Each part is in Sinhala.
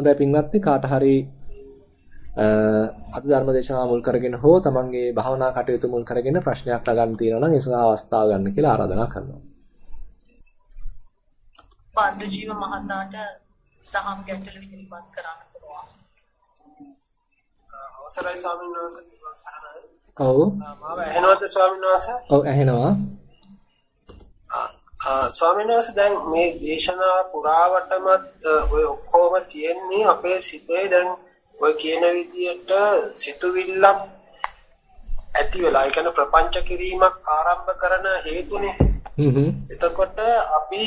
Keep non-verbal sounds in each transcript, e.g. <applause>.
හොඳයි පින්වත්නි කාට හරි අද ධර්ම දේශනාව මුල් කරගෙන හෝ තමන්ගේ භාවනා කටයුතු මුල් කරගෙන ප්‍රශ්නයක් ලගන්න තියෙනවා නම් ඒ සඳහා අවස්ථාව ගන්න කියලා ආරාධනා කරනවා. පාන්දු ජීව මහතාට දහම් ගැටළු ඉදිරිපත් කරන්න පුළුවන්. අවසරයි ස්වාමීන් වහන්සේ සරණයි. ඔව්. මාව ඇහෙනවද ස්වාමීන් වහන්සේ? ඔව් ඇහෙනවා. ස්වාමීන් වහන්සේ දැන් මේ දේශනා පුරාවටම ඔය ඔක්කොම තියෙන්නේ අපේ සිතේ දැන් ඔය කියන විදියට සිතුවිල්ලක් ඇති වෙලා ඒ කියන්නේ ප්‍රපංච කිරීමක් ආරම්භ කරන හේතුනේ. හ්ම් එතකොට අපි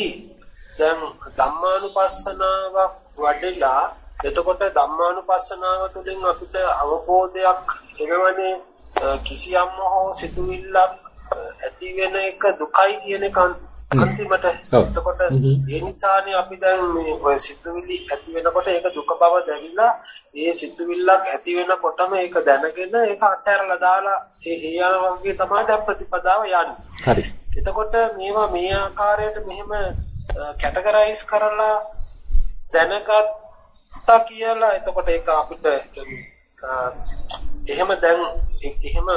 දැන් ධම්මානුපස්සනාවක් වඩලා එතකොට ධම්මානුපස්සනාව තුළින් අපිට අවබෝධයක් එනවනේ කිසියම් හෝ සිතුවිල්ලක් ඇති වෙන එක දුකයි කියන එක අන්තිමට එතකොට ඒ නිසානේ අපි දැන් මේ ඔය සිතුවිලි ඇති වෙනකොට ඒක දුක බව දැනিলা ඒ සිතුවිල්ලක් ඇති වෙනකොටම ඒක දැනගෙන ඒක අත්හැරලා දාලා ඒ ඒ වගේ තමයි දැන් ප්‍රතිපදාව යන්නේ. හරි. එතකොට මේවා මේ ආකාරයට මෙහෙම කැටගරයිස් කරලා දැනගත්තා කියලා එතකොට ඒක අපිට එහෙම දැන් එහෙම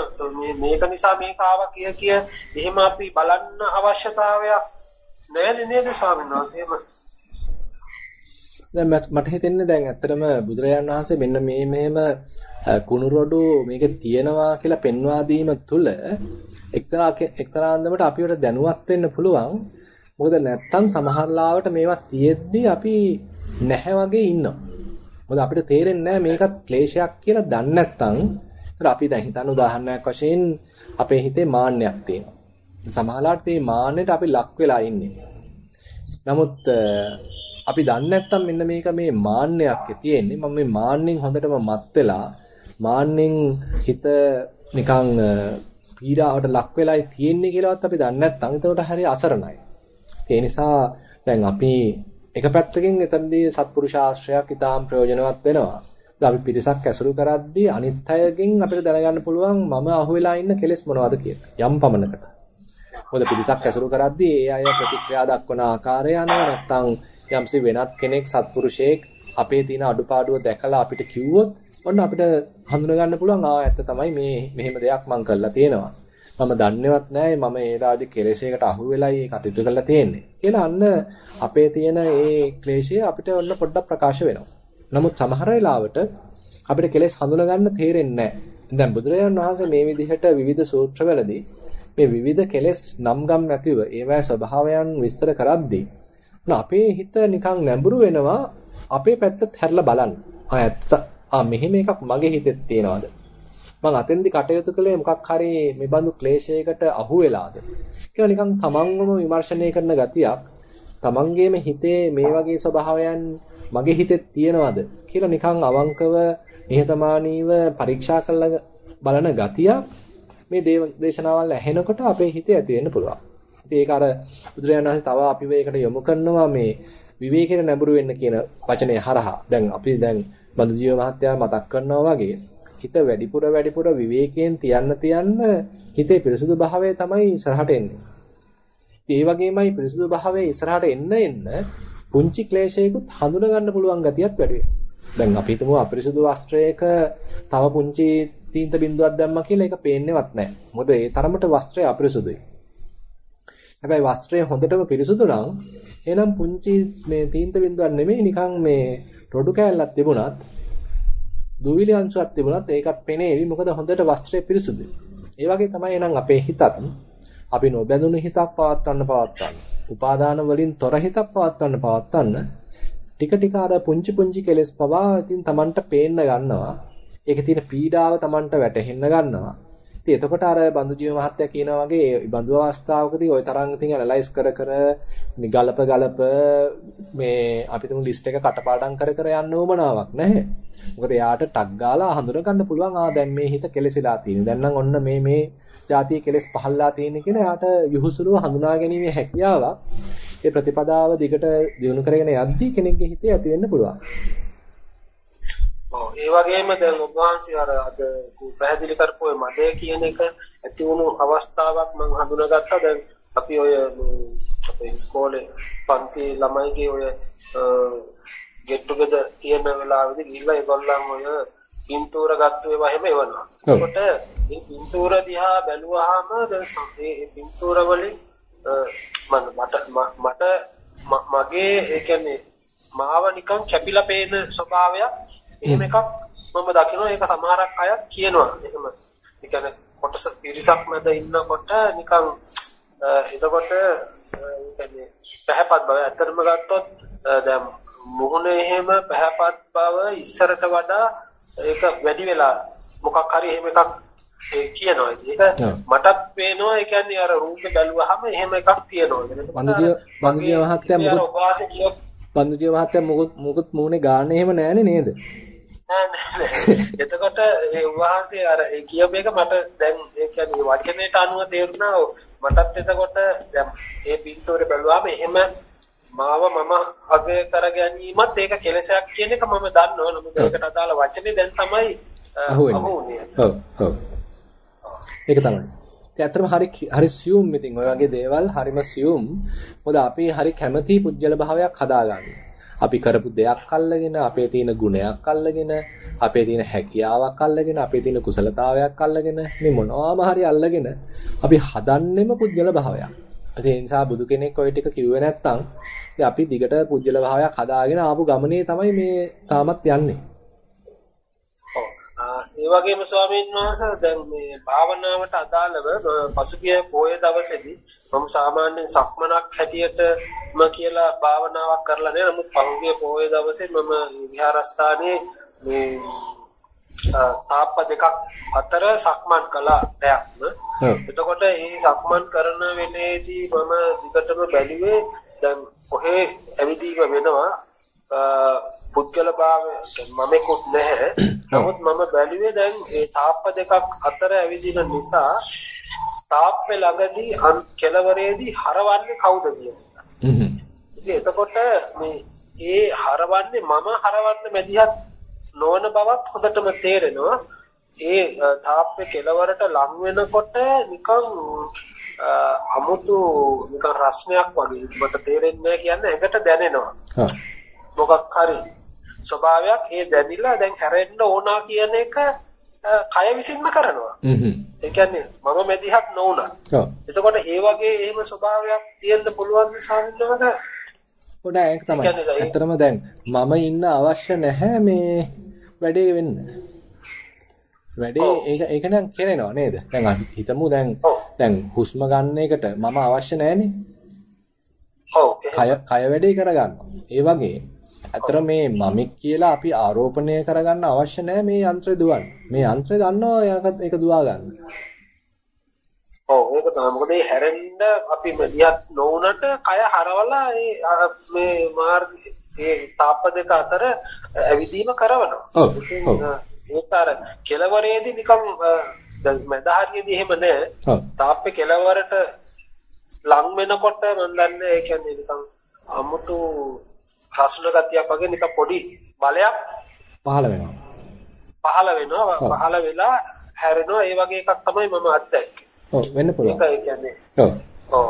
මේක නිසා මේක ආවා කිය කිය එහෙම අපි බලන්න අවශ්‍යතාවයක් නැහැ නේද ස්වාමීන් වහන්සේ? එහෙම. දැන් මට හිතෙන්නේ දැන් ඇත්තටම බුදුරජාණන් වහන්සේ මෙන්න මේ මෙහෙම කුණුරොඩු මේක තියෙනවා කියලා පෙන්වා දීම තුළ එක්තරා එක්තරා අන්දමට අපිට දැනුවත් වෙන්න පුළුවන්. මොකද නැත්තම් සමහර ලාවට මේවා තියෙද්දි අපි නැහැ වගේ ඉන්නවා. මොකද අපිට තේරෙන්නේ නැහැ මේකත් ක්ලේශයක් කියලා දන්නේ නැත්තම් ඒතර අපි දැන් හිතන්න උදාහරණයක් වශයෙන් අපේ හිතේ මාන්නයක් තියෙනවා. සමහරවිට මේ මාන්නයට අපි ලක් වෙලා ඉන්නේ. නමුත් අපි දන්නේ නැත්තම් මෙන්න මේක මේ මාන්නයක් තියෙන්නේ. මම මේ මාන්නෙන් හොඳටම මත් වෙලා මාන්නෙන් හිත නිකන් පීඩාවට ලක් වෙලායි තියෙන්නේ කියලාවත් අපි දන්නේ නැත්තම් ඒකට හරිය අසරණයි. ඒ නිසා දැන් අපි එක පැත්තකින් එතනදී සත්පුරුෂ ආශ්‍රයයක් ඊටාම් ප්‍රයෝජනවත් වෙනවා. අපි පිරිසක් ඇසුරු කරද්දී අනිත් අයගෙන් අපිට දැනගන්න පුළුවන් මම අහුවෙලා ඉන්න කෙලෙස් මොනවද කියලා. යම් පමණකට. මොකද පිරිසක් ඇසුරු කරද්දී ඒ අය ප්‍රතික්‍රියා දක්වන ආකාරය අනුව නැත්තම් යම්සි වෙනත් කෙනෙක් සත්පුරුෂයෙක් අපේ තියෙන අඩුපාඩුව දැකලා අපිට කිව්වොත් ඔන්න අපිට හඳුනා ගන්න පුළුවන් ආ ඇත්ත තමයි මේ මෙහෙම දෙයක් මං කරලා තියෙනවා. මම දන්නේවත් නැහැ මම ඒ දාදී කෙලෙසයකට අහු වෙලයි කටයුතු කරලා තියෙන්නේ. කියලා අන්න අපේ තියෙන ඒ ක්ලේශය අපිට ඔන්න පොඩ්ඩක් ප්‍රකාශ වෙනවා. නමුත් සමහර වෙලාවට අපිට කෙලෙස් හඳුනා ගන්න තේරෙන්නේ නැහැ. දැන් බුදුරජාණන් වහන්සේ මේ විදිහට විවිධ සූත්‍රවලදී මේ විවිධ කෙලෙස් නම් ගම් නැතිව ඒවැ ස්වභාවයන් විස්තර කරද්දී අපේ හිත නිකන් නැඹුරු වෙනවා අපේ පැත්තත් හැරලා බලන්න. ආ ඇත්ත ආ මෙහෙම එකක් මගේ හිතෙත් තියෙනවද? මං අතෙන්දි කටයුතු කළේ මොකක් හරි මේ බඳු ක්ලේශයකට අහු වෙලාද? කියලා නිකන් තමන්වම විමර්ශනය කරන ගතියක් තමන්ගේම හිතේ මේ වගේ ස්වභාවයන් මගේ හිතේ තියෙනවද කියලා නිකන් අවංකව නිහතමානීව පරීක්ෂා කරලා බලන ගතිය මේ දේශනාවල් ඇහෙනකොට අපේ හිතේ ඇති වෙන්න පුළුවන්. ඉතින් ඒක අර බුදුරජාණන් වහන්සේ තව අපිව ඒකට යොමු කරනවා මේ විවේකයෙන් නැඹුරු වෙන්න කියන වචනේ හරහා. දැන් අපි දැන් බඳු ජීව මහත්තයා මතක් කරනවා වගේ හිත වැඩිපුර වැඩිපුර විවේකයෙන් තියන්න තියන්න හිතේ පිරිසුදු භාවය තමයි ඉස්සරහට එන්නේ. ඒ වගේමයි පිරිසුදු භාවය ඉස්සරහට එන්න එන්න පුංචි ක්ලේශයකුත් හඳුනා ගන්න පුළුවන් ගතියක් වැඩි දැන් අපි හිතමු අපිරිසුදු වස්ත්‍රයක තව පුංචි තීන්ත බිඳුවක් දැම්මා කියලා ඒක පේන්නේවත් නැහැ. මොකද ඒ තරමට වස්ත්‍රය අපිරිසුදුයි. හැබැයි වස්ත්‍රය හොඳටම පිරිසුදු නම් එහෙනම් පුංචි මේ තීන්ත බිඳුවක් නෙමෙයි නිකන් මේ රොඩු කෑල්ලක් තිබුණත් දුවිලි අංශුවක් තිබුණත් ඒකත් පෙනේවි. මොකද හොඳට වස්ත්‍රය පිරිසුදුයි. ඒ වගේ තමයි එහෙනම් අපේ හිතත් අපි නොබැඳුණු හිතක් පවත්වන්න පවත්වන්න. උපාදාන වලින් තොර හිතක් පවත්වන්න පවත්වන්න ටික ටික අර පුංචි පුංචි කෙලෙස් පවා ඉතින් Tamanට පේන්න ගන්නවා. ඒකේ තියෙන පීඩාව Tamanට වැටහෙන්න ගන්නවා. ඉතින් එතකොට අර බඳු ජීව මහත්තයා කියනා වගේ බඳු අවස්ථාවකදී ওই තරම් ඉතින් ඇනලයිස් කර කර ගලප ගලප මේ අපි තුමු ලිස්ට් එක කටපාඩම් කර කර යන්න ඕමනාවක් නැහැ. මොකද එයාට ටක් ගාලා හඳුන ගන්න පුළුවන් ආ දැන් මේ හිත කෙලසිලා තියෙන. දැන් නම් ඔන්න මේ මේ જાතිය කෙලස් පහළලා තියෙන කියලා එයාට යහුසුලුව හඳුනා ගැනීමේ හැකියාවක් ඒ ප්‍රතිපදාව දිගට දියුණු කරගෙන යද්දී කෙනෙක්ගේ හිතේ ඇති වෙන්න පුළුවන්. ඔව් ඒ වගේම දැන් ඔබ වහන්සේ අර අද පැහැදිලි කරපු මඩේ කියන එක ඇති වුණු අවස්ථාවක් මම හඳුනාගත්තා. දැන් අපි ඔය අපේ ඉස්කෝලේ පන්ති ළමයිගේ ඔය get together තියෙන වෙලාවෙදි ගිහිල්ලා ඒගොල්ලන් ඔය පින්තූර ගත්තු ඒවා හැම එවනවා. එතකොට මේ පින්තූර දිහා බැලුවාම දැන් මේ පින්තූර වලින් මට මට මගේ ඒ කියන්නේ මාව නිකන් කැපිලා පේන ස්වභාවයක්. එහෙම එකක් මම දකිනවා. ඒක සමහරක් අයත් කියනවා. එහෙම. ඒ කියන්නේ කොටස පිරිසක් මැද ඉන්නකොට නිකන් එතකොට ඒ කියන්නේ පැහැපත් බව ඇත්තටම ගත්තොත් දැන් මුහුණ එහෙම පැහැපත් බව ඉස්සරට වඩා ඒක වැඩි වෙලා මොකක් හරි එහෙම එකක් ඒ කියනවා. ඒක මටත් පේනවා ඒ කියන්නේ අර රූප බැලුවහම එහෙම එකක් තියෙනවා. බන්දුජිය බන්දුජිය මහත්තයා මොකද බන්දුජිය මහත්තයා මොකද මොකද මූණේ ගාන එහෙම නැහැනේ නේද? නෑ නෑ. එතකොට ඒ වහන්සේ අර ඒ කියප එක මට දැන් ඒ කියන්නේ වචනයට අනුව තේරුණා මටත් එතකොට දැන් ඒ පින්තූරේ බැලුවාම එහෙම මාව මම අගය කර ගැනීමත් ඒක කෙලසයක් කියන එක මම දන්නවා. නමුත් ඒකට අදාළ වචනේ දැන් තමයි අහුවෙන්නේ. ඔව් ඔව්. ඒක තමයි. ඉතින් ඇත්තටම හරි හරි සියුම් ඉතින් ඔය වගේ දේවල් හරිම සියුම්. මොකද අපි හරි කැමැති පුජ්‍යල භාවයක් හදාගන්න. අපි කරපු දෙයක් අල්ලගෙන අපේ තියෙන ගුණයක් අල්ලගෙන අපේ තියෙන හැකියාවක් අල්ලගෙන අපේ තියෙන කුසලතාවයක් අල්ලගෙන මේ මොනවාම හරි අල්ලගෙන අපි හදන්නෙම පුජ්‍යල භාවයක්. ඒ නිසා බුදු කෙනෙක් ඔය ටික කිව්වේ නැත්නම් අපි දිගට පුජ්‍යල භාවයක් හදාගෙන ආපු ගමනේ තමයි මේ තාමත් යන්නේ. ඒ වගේම ස්වාමීන් වහන්සේ දැන් මේ භාවනාවට අදාළව පසුගිය පොය දවසේදී මම සාමාන්‍යයෙන් සක්මනක් හැටියට ම කියලා භාවනාවක් කරලා නෑ නමුත් පහුගිය පොය දවසේ මම විහාරස්ථානයේ මේ තාප්ප දෙකක් අතර සක්මන් කළා දැක්ම. එතකොට මේ සක්මන් කරන වෙලේදී මම දිගටම බැලුවේ දැන් කොහේ ඇවිදීම වෙනවා පුද්ගල භාවය මමෙකුත් නැහැ. නමුත් මම බැලුවේ දැන් ඒ තාප්ප දෙකක් අතර ඇවිදින නිසා තාප්පේ ළඟදී කෙළවරේදී හරවන්නේ කවුද කියන්නේ. ඉතින් එතකොට මේ ඒ හරවන්නේ මම හරවන්න මැදිහත් නොවන බවත් හොඳටම තේරෙනවා. ඒ තාප්පේ කෙළවරට ලං වෙනකොට නිකන් අමුතු නිකන් රස්නයක් වගේ මට තේරෙන්නේ කියන්නේ ඇඟට දැනෙනවා. මොකක් හරි ස්වභාවයක් ඒ දැනිලා දැන් හැරෙන්න ඕනා කියන එක කය විසින්ම කරනවා. ඒ කියන්නේ මම මෙදිහත් නොඋනා. එතකොට ඒ වගේ එහෙම ස්වභාවයක් තියෙන්න පුළුවන් ස්වාමීන් පොඩ ඒක තමයි. ඇත්තටම දැන් මම ඉන්න අවශ්‍ය නැහැ මේ වැඩේ වෙන්න. වැඩේ ඒක ඒක නම් කරනවා නේද? දැන් අපි හිතමු දැන් දැන් හුස්ම ගන්න එකට මම අවශ්‍ය නැහැනේ. ඔව්. කය කය වැඩේ කරගන්නවා. ඒ වගේ අතර මේ මමෙක් කියලා අපි ආරෝපණය කරගන්න අවශ්‍ය නැහැ මේ යන්ත්‍රය දුවන්න. මේ යන්ත්‍රය දන්නවා ඒක දුවා ගන්න. ඔව් ඒක තමයි. මොකද මේ හැරෙන්න අපි මදියත් නොවුනට කය හරවලා මේ මාර්ගයේ ඒ තාප්ප දෙක අතර ඇවිදීම කරනවා. ඔව්. ඒක අර කෙලවරේදී නිකම් දැන් මදහරියේදී එහෙම නෑ. තාප්පේ කෙලවරට ලං වෙනකොට මම දන්නේ ඒ කියන්නේ නිකම් අමුතු රසුන ගතියක් වගේ නිකන් පොඩි බලයක් පහළ වෙනවා. පහළ වෙනවා. පහළ වෙලා හැරෙනවා. ඒ වගේ එකක් තමයි මම අත්දැක්කේ. ඔව් වෙන්න පුළුවන්. ඒකයි කියන්නේ. ඔව්. ඔව්.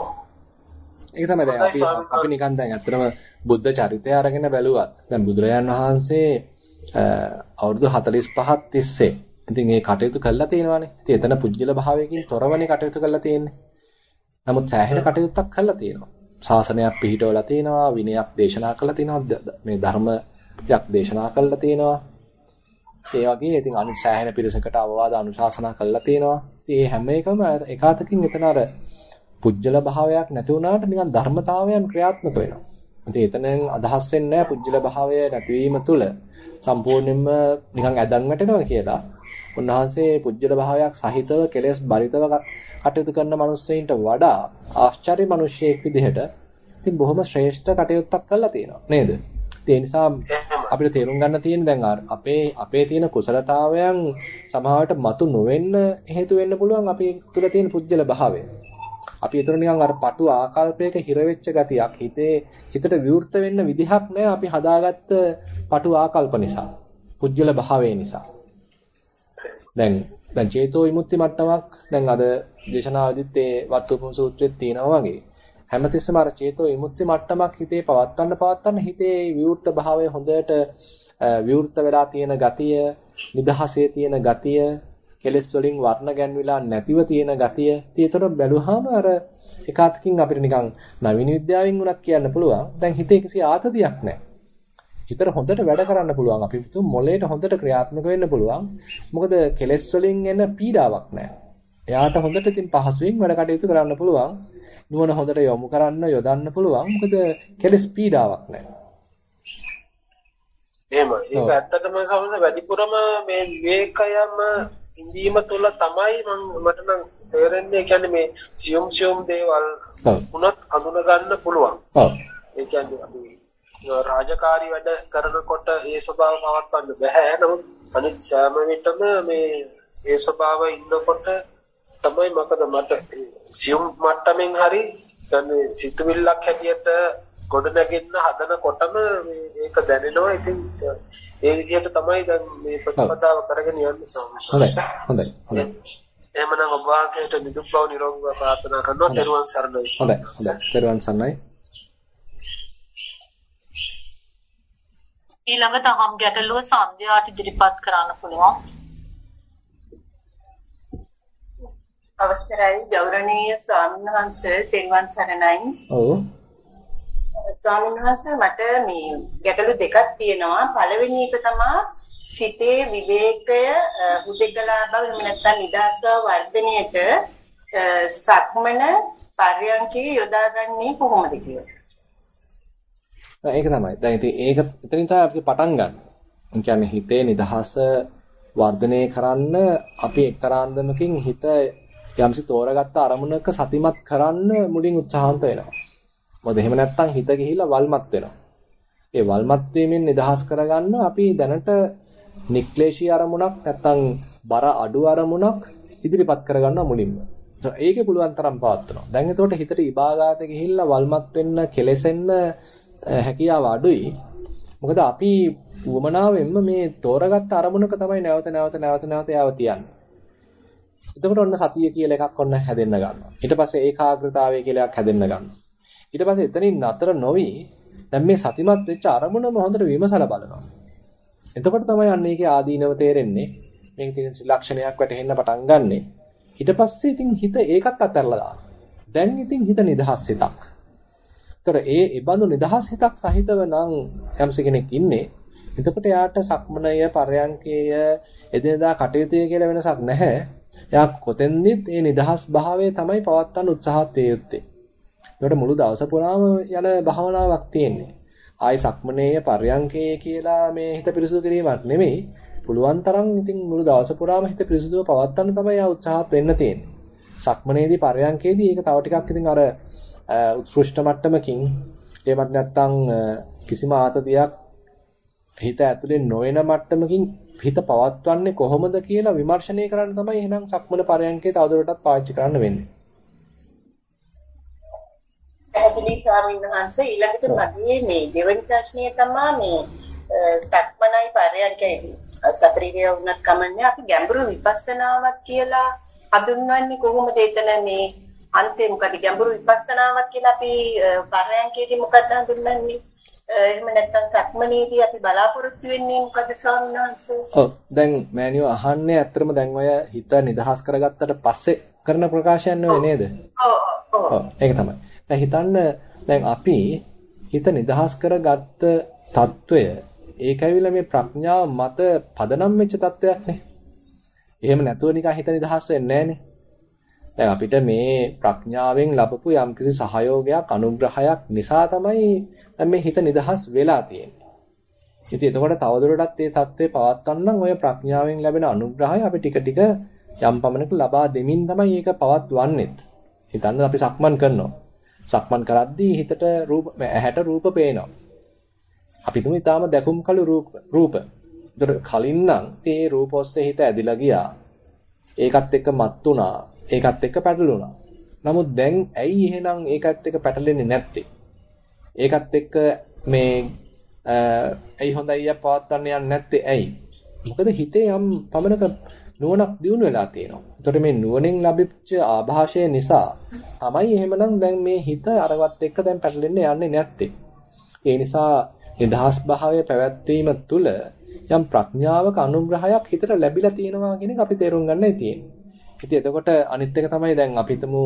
ඒක තමයි දැන් අපි අපි නිකන් දැන් අත්‍තරම බුද්ධ චරිතය අරගෙන බැලුවත් දැන් බුදුරජාන් වහන්සේ අවුරුදු 45ක් තිස්සේ ඉතින් ඒ කටයුතු කළා තියෙනවානේ. ඉතින් එතන පුජ්‍යල භාවයකින් තොරවනේ කටයුතු කළා තියෙන්නේ. නමුත් සෑහෙන කටයුත්තක් කළා තියෙනවා. ශාසනයක් පිහිටවලා තිනවා විනයක් දේශනා කළා තිනවා මේ ධර්මයක් දේශනා කළා තිනවා ඒ වගේ ඉතින් අනිත් සෑහෙන පිරිසකට අවවාද අනුශාසනා කළා තිනවා ඉතින් මේ හැම එකම එකාතකින් එතන අර පුජ්‍යල භාවයක් නැති වුණාට නිකන් ධර්මතාවයන් ක්‍රියාත්මක වෙනවා ඉතින් එතනෙන් අදහස් වෙන්නේ නැහැ පුජ්‍යල භාවය නැතිවීම තුළ සම්පූර්ණයෙන්ම නිකන් ඇදන් වැටෙනවා කියලා උන්වහන්සේ පුජ්‍යල භාවයක් සහිතව කෙලෙස් බරිතව කටයුතු කරන මිනිස්සෙයින්ට වඩා ආශ්චර්ය මිනිසෙක් විදිහට ඉතින් බොහොම ශ්‍රේෂ්ඨ කටයුත්තක් කරලා තියෙනවා නේද? ඒ නිසා අපිට තේරුම් ගන්න තියෙන දැන් අපේ අපේ තියෙන කුසලතාවයන් සමහරවිට මතු නොවෙන්න හේතු වෙන්න පුළුවන් අපි තුල තියෙන පුජ්‍යල භාවය. අපි ඒතර නිකන් අර පටු ආකල්පයක හිර වෙච්ච ගතියක් හිතේ හිතට විවෘත වෙන්න විදිහක් නැහැ අපි හදාගත්ත පටු ආකල්ප නිසා. පුජ්‍යල භාවය නිසා. දැන් දැන් චේතෝ විමුක්ති මට්ටමක් දැන් අද දේශනාවදිත් ඒ වත්තුපම සූත්‍රෙත් තියෙනවා වගේ. හැමතිස්සෙම අර චේතෝ විමුක්ති මට්ටමක් හිතේ පවත්වන්න පවත්වන්න හිතේ විවෘත භාවය හොඳට විවෘත වෙලා තියෙන ගතිය, නිදහසේ තියෙන ගතිය, කෙලෙස් වලින් වර්ණ ගැන්විලා නැතිව තියෙන ගතිය. ඒතර බැලුවාම අර එකාතකින් අපිට නිකන් නවීන විද්‍යාවෙන් උනත් කියන්න පුළුවන්. දැන් හිතේ කිසි ආතතියක් නැහැ. හිතට හොඳට වැඩ කරන්න පුළුවන්. අපි හිතුව මොළයට හොඳට ක්‍රියාත්මක වෙන්න පුළුවන්. මොකද කෙලෙස් වලින් එන පීඩාවක් නැහැ. එයාට හොඳට ඉතින් පහසුවෙන් වැඩ කටයුතු කරන්න පුළුවන්. නුවණ හොඳට යොමු කරන්න යොදන්න පුළුවන්. මොකද කෙලෙස් පීඩාවක් නැහැ. එහෙමයි. ඒක ඇත්තටම සමහර වැඩිපුරම මේ විවේකයම ඉඳීම තුළ තමයි මම මට නම් තේරෙන්නේ කියන්නේ මේ සියුම් සියුම් දේවල් වුණත් අඳුන ගන්න පුළුවන්. ඔව්. ඒ කියන්නේ අපි රාජකාරී වැඩ කරනකොට ඒ ස්වභාව පවත්වන්න බෑ. නමුත් අනිත් සෑම විටම මේ ඒ ස්වභාවය ඉන්නකොට තමයි මකද මට සියුම් මට්ටමින් හරි කියන්නේ සිතුවිල්ලක් හැටියට ගොඩ නැගෙන්න හදනකොටම මේක දැනෙනවා. ඉතින් ඒ විදිහට තමයි දැන් මේ ප්‍රතිපදාව කරගෙන යන්නේ ස්වාමීන් වහන්සේ. හොඳයි. හොඳයි. එහෙමනම් ඔබ වහන්සේට නිදුක් බව නිරෝගීව ප්‍රාර්ථනා කරනවා. ත්වන් සරණයි. හොඳයි. හොඳයි. ත්වන් සරණයි. ඊළඟ තහම් ගැටලුව සන්ධ්‍යාට ඉදිරිපත් කරන්න පුළුවන්. අවසරයි ගෞරවනීය ස්වාමීන් වහන්සේ ත්වන් සරණයි. ඔව්. ස්වාමීන් වහන්සේ මට මේ ගැටලු දෙකක් තියෙනවා. පළවෙනි එක තමයි සිතේ විවේකය හුදෙකලා බව නැත්නම් නිදාස් බව වර්ධනයට සක්මන පර්යන්කේ යොදාගන්නේ කොහොමද කියලා. ඒක තමයි. දැන් ඉතින් ඒක එතනින් තමයි අපි පටන් ගන්න. ඒ කියන්නේ හිතේ නිදහස වර්ධනය කරන්න අපි එක්තරා අන්දමකින් හිත යම්සි තෝරාගත්ත අරමුණක සතිමත් කරන්න මුලින් උත්සාහන්ත වෙනවා. මොකද එහෙම නැත්නම් හිත ගිහිල්ලා වල්මත් වෙනවා. ඒ වල්මත් වීමෙන් නිදහස් කරගන්න අපි දැනට නික්ලේශී අරමුණක් නැත්නම් බර අඩු අරමුණක් ඉදිරිපත් කරගන්නවා මුලින්ම. ඒකේ පුළුවන් තරම් පවත්වනවා. දැන් එතකොට හිතට ඉබාගාත ගිහිල්ලා වල්මත් වෙන්න, කෙලෙසෙන්න හැකියාව අඩුයි. මොකද අපි වමනාවෙන්ම මේ තෝරාගත්ත අරමුණක තමයි නැවත නැවත නැවත නැවත යව තියන්නේ. එතකොට ඔන්න සතිය කියලා එකක් ඔන්න හැදෙන්න ගන්නවා. ඊට පස්සේ ඒකාග්‍රතාවය කියලා එකක් හැදෙන්න ගන්නවා. ඊට පස්සේ එතනින් නතර නොවි දැන් මේ සතිමත් වෙච්ච අරමුණම හොඳට විමසලා බලනවා. එතකොට තමයි අන්න ඒකේ ආදීනව තේරෙන්නේ. මේක තියෙන ලක්ෂණයක් වැටහෙන්න පටන් ගන්නෙ. ඊට පස්සේ ඉතින් හිත ඒකත් අත්හැරලා දානවා. දැන් ඉතින් හිත නිදහස් හිතක්. ඒතර ඒ ඉබඳු නිදහස් හිතක් සහිතව නම් යම්ස කෙනෙක් ඉන්නේ. එතකොට යාට සක්මනය, පරයන්කය, එදිනදා කටයුතුය කියලා වෙනසක් නැහැ. එයා කොතෙන්දෙත් මේ නිදහස් භාවය තමයි පවත්වන්න උත්සාහත් යුත්තේ. ඒකට මුළු දවස පුරාම යන භාවනාවක් තියෙන්නේ. ආයි සක්මනේය පර්යංකේ කියලා මේ හිත පිරිසුදු කිරීමක් නෙමෙයි. පුළුවන් තරම් ඉතින් මුළු දවස පුරාම හිත පිරිසුදුව පවත්වන්න තමයි ආ උත්සාහත් වෙන්න තියෙන්නේ. සක්මනේදී පර්යංකේදී ඒක තව ටිකක් ඉතින් අර උත්කෘෂ්ඨ මට්ටමකින් එහෙමත් නැත්නම් කිසිම ආතතියක් හිත ඇතුලේ නොවන මට්ටමකින් හිත පවත්වන්නේ කොහොමද කියලා විමර්ශනය කරන්න තමයි එහෙනම් සක්මන පරයන්කේ තවදුරටත් පාවිච්චි කරන්න වෙන්නේ. පැහැදිලි ස්වාමීන් වහන්සේ ඊළඟට මගේ මේ දෙවෙනි ප්‍රශ්නය තමයි මේ සක්මනයි පරයන්කයි සපරිවිය වුණත් කමන්නේ අපි ගැඹුරු විපස්සනාවක් කියලා හඳුන්වන්නේ කොහොමද එතන මේ අන්තිම මොකද ගැඹුරු විපස්සනාවක් කියලා අපි පරයන්කේදී මොකක්ද හඳුන්වන්නේ එහෙම නැත්නම් සක්මනේදී අපි බලාපොරොත්තු වෙන්නේ මොකද ස්වාමීන්? ඔව් දැන් මෑනියෝ අහන්නේ ඇත්තටම දැන් ඔය හිත නිදහස් කරගත්තට පස්සේ කරන ප්‍රකාශයන් නේද? ඔව් ඔව්. ඒක තමයි. දැන් හිතන්න දැන් අපි හිත නිදහස් කරගත්ත తত্ত্বය ඒක ඇවිල්ලා මේ ප්‍රඥාව මත පදනම් වෙච්ච తত্ত্বයක් නේ. එහෙම නැතුව නිකන් හිත නිදහස් වෙන්නේ නැහනේ. දැන් අපිට මේ ප්‍රඥාවෙන් ලැබපු යම්කිසි සහයෝගයක් අනුග්‍රහයක් නිසා තමයි දැන් මේ හිත නිදහස් වෙලා තියෙන්නේ. ඉතින් එතකොට තවදුරටත් මේ தත්ත්වේ පවත්වන්න නම් ඔය ප්‍රඥාවෙන් ලැබෙන අනුග්‍රහය අපි ටික ටික යම් පමණක ලබා දෙමින් තමයි ඒක පවත්වන්නේ. හිතන්න අපි සක්මන් කරනවා. සක්මන් කරද්දී හිතට රූප ඇහැට රූප පේනවා. අපි තුමු ඊටාම දැකුම් කළු රූප රූප. ඒතර කලින් නම් ඒ රූප ඔස්සේ හිත ඇදිලා ගියා. ඒකත් එක්ක මත් වුණා. ඒකත් එක්ක පැටළුණා. නමුත් දැන් ඇයි එහෙනම් ඒකත් එක්ක පැටලෙන්නේ නැත්තේ? ඒකත් එක්ක මේ ඇයි හොඳයි පවත්වන්න යන්නේ නැත්තේ ඇයි? මොකද හිතේ යම් පමණක නුවණක් දියුණු වෙලා තියෙනවා. එතකොට මේ නුවණෙන් ලැබිච්ච ආభాෂය නිසා තමයි එහෙමනම් දැන් මේ හිත අරවත් එක්ක දැන් පැටලෙන්න යන්නේ නැත්තේ. ඒ නිසා නිදහස් භාවය පැවැත්වීම තුළ යම් ප්‍රඥාවක අනුග්‍රහයක් හිතට ලැබිලා තියෙනවා කියන එක අපි තේරුම් ගන්නයි තියෙන්නේ. ඉතින් එතකොට අනිත් එක තමයි දැන් අපි හිතමු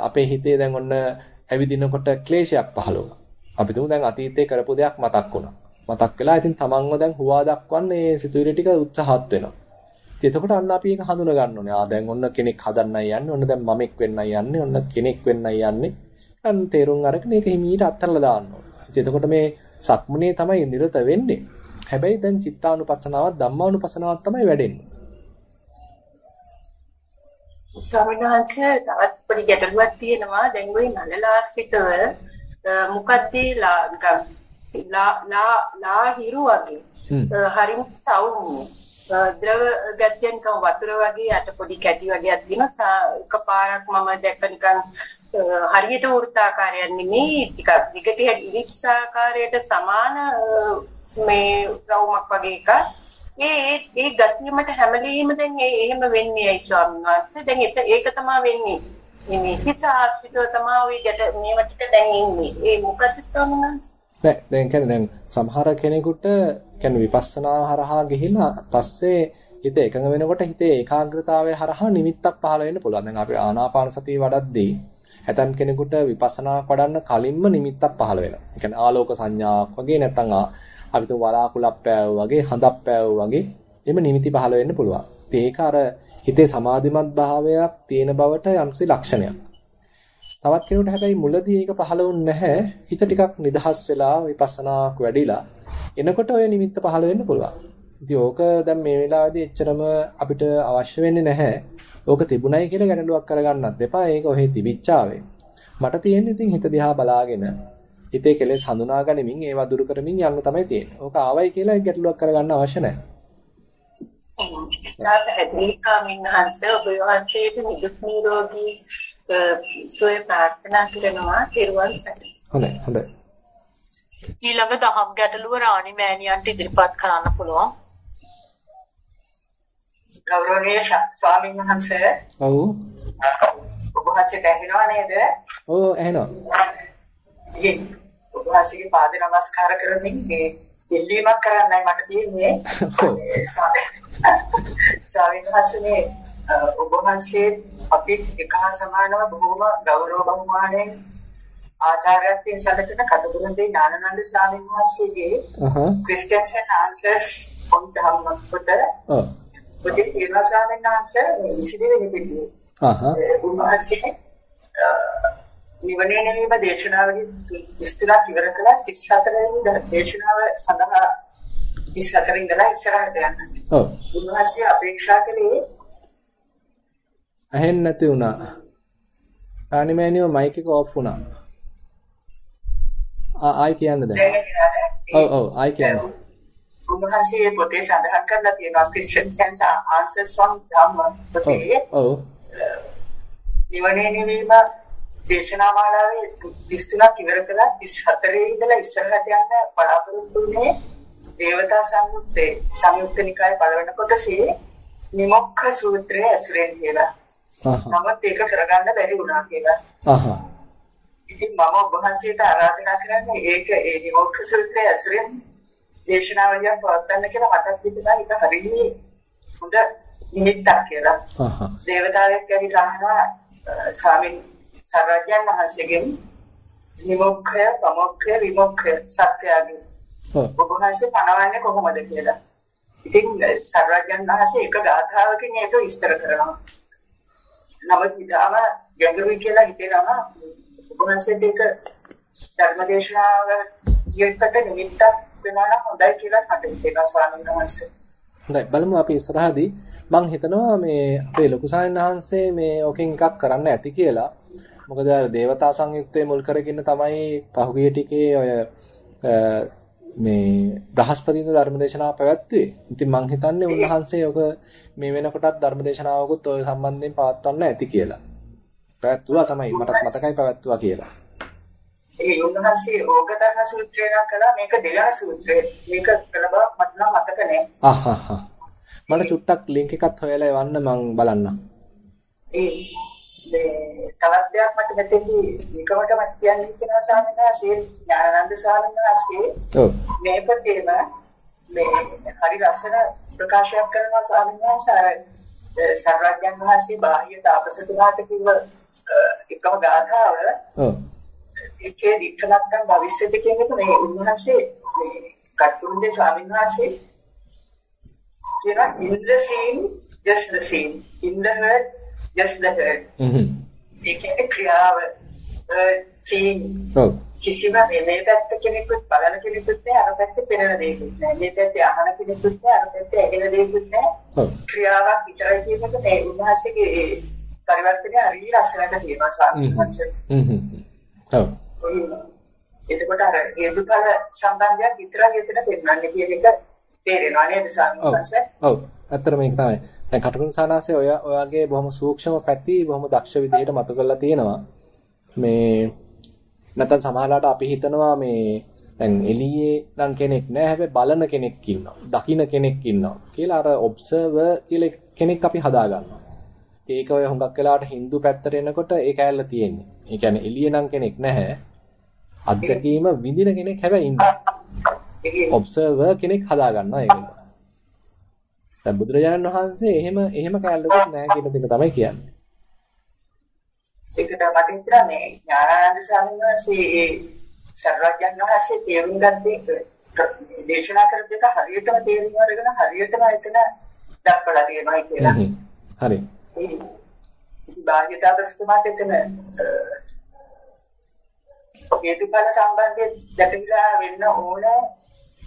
අපේ හිතේ දැන් ඔන්න ඇවිදිනකොට ක්ලේශයක් පහළ වුණා. අපි තුමු දැන් අතීතේ කරපු දෙයක් මතක් වුණා. මතක් වෙලා ඉතින් තමන්ව දැන් හුවා දක්වන්න මේ සිතුවිලි ටික උත්සාහත් වෙනවා. ඉතින් එතකොට අන්න අපි ඒක හඳුන ගන්න ඕනේ. ආ දැන් ඔන්න කෙනෙක් හදන්නයි යන්නේ. ඔන්න දැන් මමෙක් වෙන්නයි යන්නේ. ඔන්න කෙනෙක් වෙන්නයි යන්නේ. අන්න තේරුම් අරගෙන ඒක හිමීට අත්හැරලා දාන්න ඕනේ. ඉතින් එතකොට මේ සක්මනේ තමයි නිරත වෙන්නේ. හැබැයි දැන් චිත්තානුපස්සනාවක් ධම්මානුපස්සනාවක් තමයි වැඩෙන්නේ. ස්වාමීන් වහන්සේ තවත් පොඩි ගැටලුවක් තියෙනවා. දැන් ওই නලලාශ්‍රිතව මොකක්ද ලා ලා ලා හිරු වගේ හරිම සෞම්‍ය ද්‍රව ගතියෙන් කම වතුර වගේ අට පොඩි කැටි වගේක් තියෙනවා එකපාරක් මම දැක්ක නිකන් හරියට වෘත්තාකාරයක් නෙමෙයි ටිකක් දිගට ඉලිප්සාකාරයට සමාන මේ රවුමක් වගේ එකක්. ඒ ඒ ගතිය මට හැමලීම දැන් ඒ එහෙම වෙන්නේ ඇයි ස්වාමීන් වහන්සේ? දැන් ඒක තමයි වෙන්නේ මේ හිස ආශ්‍රිතව තමයි ওই ගැට මේවට දැන් ඉන්නේ. ඒ මොකද ස්වාමීන් වහන්සේ? නෑ දැන් කියන්නේ දැන් සමහර කෙනෙකුට කියන්නේ විපස්සනා හරහා ගිහිලා පස්සේ හිත එකඟ වෙනකොට හිතේ ඒකාග්‍රතාවය හරහා නිමිත්තක් පහළ වෙන්න පුළුවන්. දැන් අපි ආනාපාන සතිය වඩද්දී ඇතම් කෙනෙකුට විපස්සනා වඩන්න කලින්ම නිමිත්තක් පහළ වෙනවා. ඒ කියන්නේ ආලෝක සංඥාවක් වගේ නැත්නම් අපි තුන් වලාකුලක් පෑවු වගේ හඳක් පෑවු වගේ එimhe නිමිති පහළ වෙන්න පුළුවන්. ඉතින් ඒක අර හිතේ සමාධිමත් භාවයක් තියෙන බවට යම්සි ලක්ෂණයක්. තවත් කෙනෙකුට හැබැයි මුලදී ඒක පහළ වුන්නේ නැහැ. හිත ටිකක් නිදහස් වෙලා විපස්සනාක් වැඩිලා එනකොට ඔය නිමිත්ත පහළ වෙන්න පුළුවන්. ඉතින් ඕක දැන් මේ වෙලාවේදී එච්චරම අපිට අවශ්‍ය වෙන්නේ නැහැ. ඕක තිබුණයි කියලා ගැටලුවක් කරගන්නත් එපා. ඒක ඔහේ තිබිච්චාවේ. මට තියෙන්නේ ඉතින් හිත දිහා බලාගෙන හිතේ කෙලෙස් හඳුනා ගනිමින් ඒවා දුරු කරමින් යන්න තමයි තියෙන්නේ. ඕක ආවයි කියලා ගැටලුවක් කරගන්න අවශ්‍ය නැහැ. හොඳයි හොඳයි. ඊළඟ දහම් ගැටලුව රාණි මෑණියන්ට ඉදිරිපත් කරන්න පුළුවන්. ගෞරවනීය ස්වාමීන් වහන්සේ. ඔව්. ඔබ වහන්සේට ඇහෙනව නේද? ඔව් ඇහෙනවා. ඉතින් ඔබ වහන්සේගේ පාද නමස්කාර කරමින් මේ ඉල්ලීමක් කරන්නයි මට තියෙන්නේ. ස්වාමීන් වහන්සේ ඔබ වහන්සේ අපි එකහා සමානව බොහෝම ගෞරව බහුමානයෙන් ආචාර්යත්වයෙන් සැලකෙන කටුකුරුන්දී ඥානানন্দ ස්වාමීන් වහන්සේගේ ක්‍රිස්ටියන් ආන්සර්ස් on ධර්ම පොත පොතේ තියෙන ස්වාමීන් වහන්සේ ඉසිදෙවි පිළිතුරු. හහ උන්වහන්සේ නිවනේ නෙමෙයිම දේශනාවලින් කිස්තුලා ඉවර කළා 34 වෙනි දේශනාව සඳහා 34 ඉඳලා ඉස්සරහට යන්න. ඔව්. උන්වහන්සේ අපේක්ෂා කළේ ඇහෙන්නේ නැති වුණා. ආනිමෑනියෝ මයික් එක ඔෆ් වුණා. ආයි කියන්න දැන්. ඔව් ඔව් ආයි කියන්න. උන්වහන්සේ පොතේ සඳහන් කරලා තියෙනවා and answers from Dhamma පොතේ. ඔව්. නිවනේ නෙවීම දේශනා මාලාවේ 33ක් ඉවර කළා 34 ඉඳලා ඉස්සරහට යන්න බලාපොරොත්තු වෙන්නේ දේවතා සංයුත්තේ සංයුක්ත නිකායේ පළවෙනි කොටසේ නිමොක්ඛ සූත්‍රය ඇසුරෙන් කියලා. නමුත් ඒක කරගන්න බැරි වුණා කියලා. ඉතින් මම ඔබ වහන්සේට ආරාධනා කරන්නේ ඒක ඒ නිමෝක්ෂ සූත්‍රයේ ඇසුරෙන් දේශනාවලියක් පවත්වන්න කියලා මටත් හිතෙනවා ඒක හරියන්නේ හොඳ නිමිත්තක් කියලා. අහහ. දේවතාවෙක් ඇවිල්ලා අහනවා ස්වාමීන් සර්වඥයන් වහන්සේගෙන් නිමෝක්ෂය, ප්‍රමෝක්ෂය, විමෝක්ෂය සත්‍යයගේ. ඔබ වහන්සේ පනවන්නේ කොහොමද කියලා. ඉතින් සර්වඥයන් වහන්සේ එක ගාථාවකින් ඒක විස්තර කරනවා. නමුත් ඊටම ගැඹුරුයි කියලා හිතෙනවා උපන්සෙත් එක ධර්මදේශනාව යෙකට නිමිත්තක් වෙනවා නම් හොඳයි කියලා මට හිතෙනවා ස්වාමීන් වහන්සේ. හොඳයි බලමු අපි ඉස්සරහදී මම හිතනවා මේ අපේ ලොකු සායනහන්සේ මේ ඔකෙන් එකක් කරන්න ඇති කියලා. මොකද අර දේවතා සංයුක්තයේ මුල් කරගෙන තමයි පහුගිය ටිකේ ඔය මේ බ්‍රහස්පතින්ද ධර්මදේශනාව පැවැත්වුවේ. ඉතින් මං හිතන්නේ උන්වහන්සේ ඔක මේ වෙනකොටත් ධර්මදේශනාවකුත් ඔය සම්බන්ධයෙන් පවත්වන්න ඇති කියලා. පැවැත්වුවා තමයි මටත් මතකයි පැවැත්වුවා කියලා. ඒ යෝගහන්සේ ඕගදරහ සූත්‍රය නම් කළා මේක දෙලහ සූත්‍රය. මේක කළ බව මට නම් මතක නෑ. අහහ. මට චුට්ටක් ලින්ක් එකක් හොයලා එවන්න මම බලන්නම්. ඒ තවත් දෙයක් මට මෙතෙන්දී එකවට මම කියන්නේ කියනවා ස්වාමීන් වහන්සේ ඥානানন্দ ස්වාමීන් වහන්සේ ඔව් මේකේම මේ හරි ලස්සන ප්‍රකාශයක් කරනවා ස්වාමීන් වහන්සේ සර්වඥන් වහන්සේ බාහ්‍ය තාපසතුමාට කිව්ව එකම ගාථාව ඔව්. ඒකේ දික්කලක්කම් භවිෂ්‍යති කියන එක මේ උන්වහන්සේ මේ කටුරුන්ගේ ස්වාමීන් වහන්සේ කියන in the scene just the scene in the heard just the heard හ්ම්. ඒ කියන්නේ ක්‍රියාව. scene ඔව්. කිසිම මේ පැත්ත කෙනෙකුත් බලන කෙනෙකුත් නෑ අර පැත්තේ පෙනෙන දෙයක්වත් නෑ මේ පැත්තේ අහන කෙනෙකුත් නෑ අර පැත්තේ ඇහෙන දෙයක්වත් නෑ ඔව්. ක්‍රියාවක් විතරයි කියන එක මේ උන්වහන්සේගේ පරිවර්තනය හරිය ලස්සනට තියෙනවා වහන්සේ හ්ම් හ්ම් ඔව් එතකොට අර හේතුඵල සම්බන්ධයක් විතරයි එතන පෙන්වන්නේ කියන එක තේරෙනවා නේද වහන්සේ? ඔව්. ඇත්තට මේක තමයි. දැන් කටුකුරු සානාසේ ඔය ඔයගේ බොහොම සූක්ෂම පැති බොහොම දක්ෂ විදිහට මතු කරලා තියෙනවා. මේ නැත්නම් සමහරවිට අපි හිතනවා මේ දැන් එළියේ නම් කෙනෙක් නැහැ හැබැයි බලන කෙනෙක් ඉන්නවා. දකින කෙනෙක් ඉන්නවා කියලා අර ඔබ්සර්වර් කියලා කෙනෙක් අපි හදා ගන්නවා. ඒක ඔය හුඟක් වෙලාවට Hindu පැත්තට එනකොට ඒ කෑල්ල තියෙන්නේ. ඒ කියන්නේ එළියේ නම් කෙනෙක් නැහැ. අත්දැකීම විඳින කෙනෙක් හැබැයි ඉන්නවා. ඔබ්සර්වර් කෙනෙක් හදා ගන්නවා ඒකට. දැන් බුදුරජාණන් වහන්සේ එහෙම එහෙම කැලලකුත් නැහැ කියන එක තමයි කියන්නේ. ඒකට මට හිතෙනවා මේ ඥානානන්ද ස්වාමීන් වහන්සේ ඒ සර්වඥන් වහන්සේ තේරුම් ගත්තේ දේශනා කරපු එක හරියටම තේරුම් අරගෙන හරියටම එතන දක්වලා තියෙනවා කියලා. හරි. ඉතින් බාහ්‍යතාවස්තුමාට එතන හේතුඵල සම්බන්ධයෙන් දැකලා වෙන්න ඕන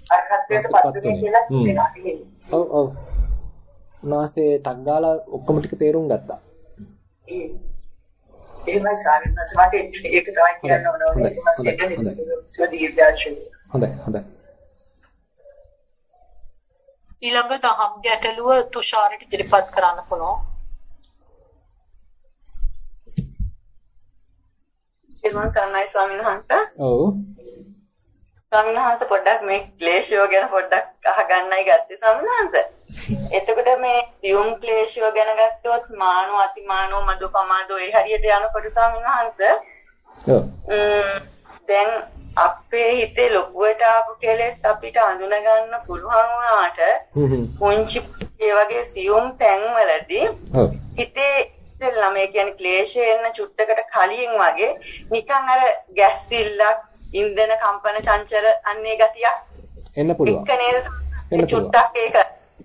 අරහත්ත්වයට පත් වෙන්නේ කියලා කියනවා. ඔව් ඔව්. උනාසේ ටක් ගාලා ඔක්කොම ටික තේරුම් ගත්තා. එහෙමයි ස්වාමීන් වහන්සේ මට ඒක තමයි කියන්න ඕන කියන්නේ. හොඳයි හොඳයි. ඊළඟ දහම් ගැටලුව තුෂාරට ඉදිරිපත් කරන්න පුළුවන්. එමන් සන්නයි ස්වාමීන් වහන්සේ. ඔව්. ස්වාමීන් වහන්සේ පොඩ්ඩක් මේ ක්ලේශය ගැන පොඩ්ඩක් අහගන්නයි ගත්තේ ස්වාමීන් වහන්සේ. එතකොට මේ දියුම් ක්ලේශය ගැන ගත්තොත් මානෝ අතිමානෝ මදෝ පමාදෝ ඒ හරියට යනකොට ස්වාමීන් වහන්සේ. ඔව්. දැන් අපේ හිතේ ලොකුවට ආපු කෙලෙස් අපිට අඳුන ගන්න පුළුවන් වුණාට පුංචි ඒ වගේ සියුම් තැන්වලදී හිතේ ඉස්සෙල්ලා මේ කියන්නේ ක්ලේශය එන්න චුට්ටකට කලින් වගේ නිකන් අර ගැස්සිල්ලක් ඉන්ධන කම්පන චංචල අන්නේ ගතියක් එන්න පුළුවන්. එක නේද? චුට්ටක් ඒක.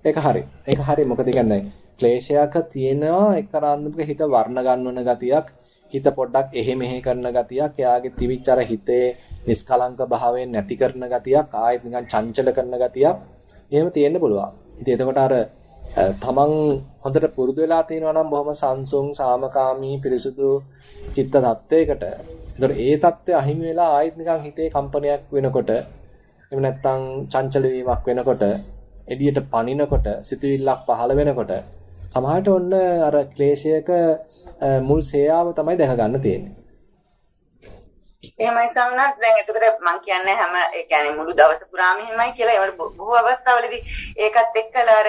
ඒක හරි. ඒක හරි. මොකද කියන්නේ ක්ලේශයක තියෙනවා එක්තරා අන්දමක හිත වර්ණ ගන්නවන ගතියක්, හිත පොඩ්ඩක් එහෙ මෙහෙ කරන ගතියක්, එයාගේ තිවිච්ච අර හිතේ නිස්කලංක භාවයෙන් නැති කරන ගතියක්, ආයෙත් නිකන් චංචල කරන ගතියක්. එහෙම තියෙන්න පුළුවන්. ඉතින් එතකොට අර තමන් හොඳට පුරුදු වෙලා තියෙනවා නම් බොහොම සංසුන් සාමකාමී පිරිසුදු චිත්ත tattවයකට ඒතකොට ඒ tattවය අහිමි වෙලා ආයෙත් නිකන් හිතේ කම්පනයක් වෙනකොට එහෙම නැත්නම් චංචල වීමක් වෙනකොට එළියට පනිනකොට සිතුවිල්ලක් පහළ වෙනකොට සමහරට ඔන්න අර ක්ලේශයක මුල් සේයාව තමයි දැක ගන්න තියෙන්නේ. එහෙමයි සම්නස්. දැන් එතකොට මම කියන්නේ හැම ඒ කියන්නේ මුළු දවස පුරාම එහෙමයි කියලා. ඒවට බොහෝ අවස්ථාවලදී ඒකත් එක්කලා අර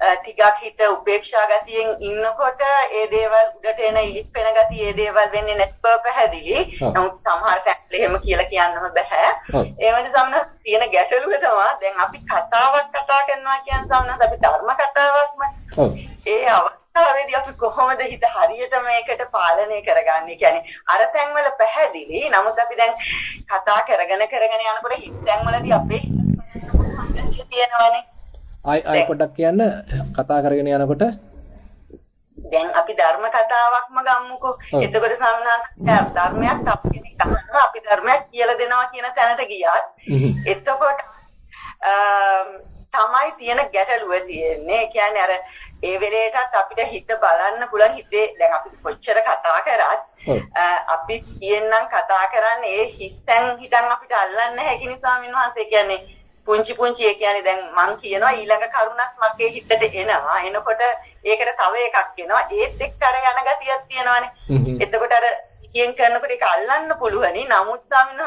ටිකක් හිත උපේක්ෂා ගතියෙන් ඉන්නකොට ඒ දේවල් උඩට එන ඉලිප්පෙන ගතිය ඒ දේවල් වෙන්නේ නැත්නම් පැහැදිලි. නමුත් සමහර තැන්වල එහෙම කියලා කියන්නම බෑ. ඒ වෙන සම්නස්? තියෙන ගැටලුව තමයි දැන් අපි කතාවක් කතා කරනවා කියන සම්නස්. අපි ධර්ම කතාවක්ම. ඒ අවස්ථාවේදී අපි කොහොමද හිත හරියට මේකට පාලනය කරගන්නේ? කියන්නේ අර තැන්වල පැහැදිලි. නමුත් අපි දැන් කතා කරගෙන කරගෙන යනකොට හිත තැන්වලදී අපේ තියෙනවනේ. ආයි ආයි පොඩ්ඩක් කියන්න කතා කරගෙන යනකොට දැන් අපි ධර්ම කතාවක්ම ගමුකෝ. එතකොට සම්මාස ධර්මයක් තව කෙනෙක් අහනවා අපි ධර්මයක් කියලා දෙනවා කියන තැනට ගියත් එතකොට තමයි තියෙන ගැටලුව තියෙන්නේ. ඒ කියන්නේ අර ඒ වෙලේටත් අපිට හිත බලන්න පුළුවන් හිතේ දැන් අපි කොච්චර කතා කරත් අපි කියන්නම් කතා කරන්නේ ඒ හිතෙන් හිතන් අපිට අල්ලන්න හැකි නිසා මින්වහන්සේ කියන්නේ පුංචි පුංචි ඒ කියන්නේ දැන් මං කියනවා ඊළඟ කරුණක් මගේ හිතට එනවා. එනකොට ඒකට තව එකක් එනවා. ඒත් එක්ක අර යන ගතියක් තියෙනවානේ. එතකොට අර කියෙන් කරනකොට ඒක අල්ලන්න පුළුවනි. නමුත් ස්වාමීන්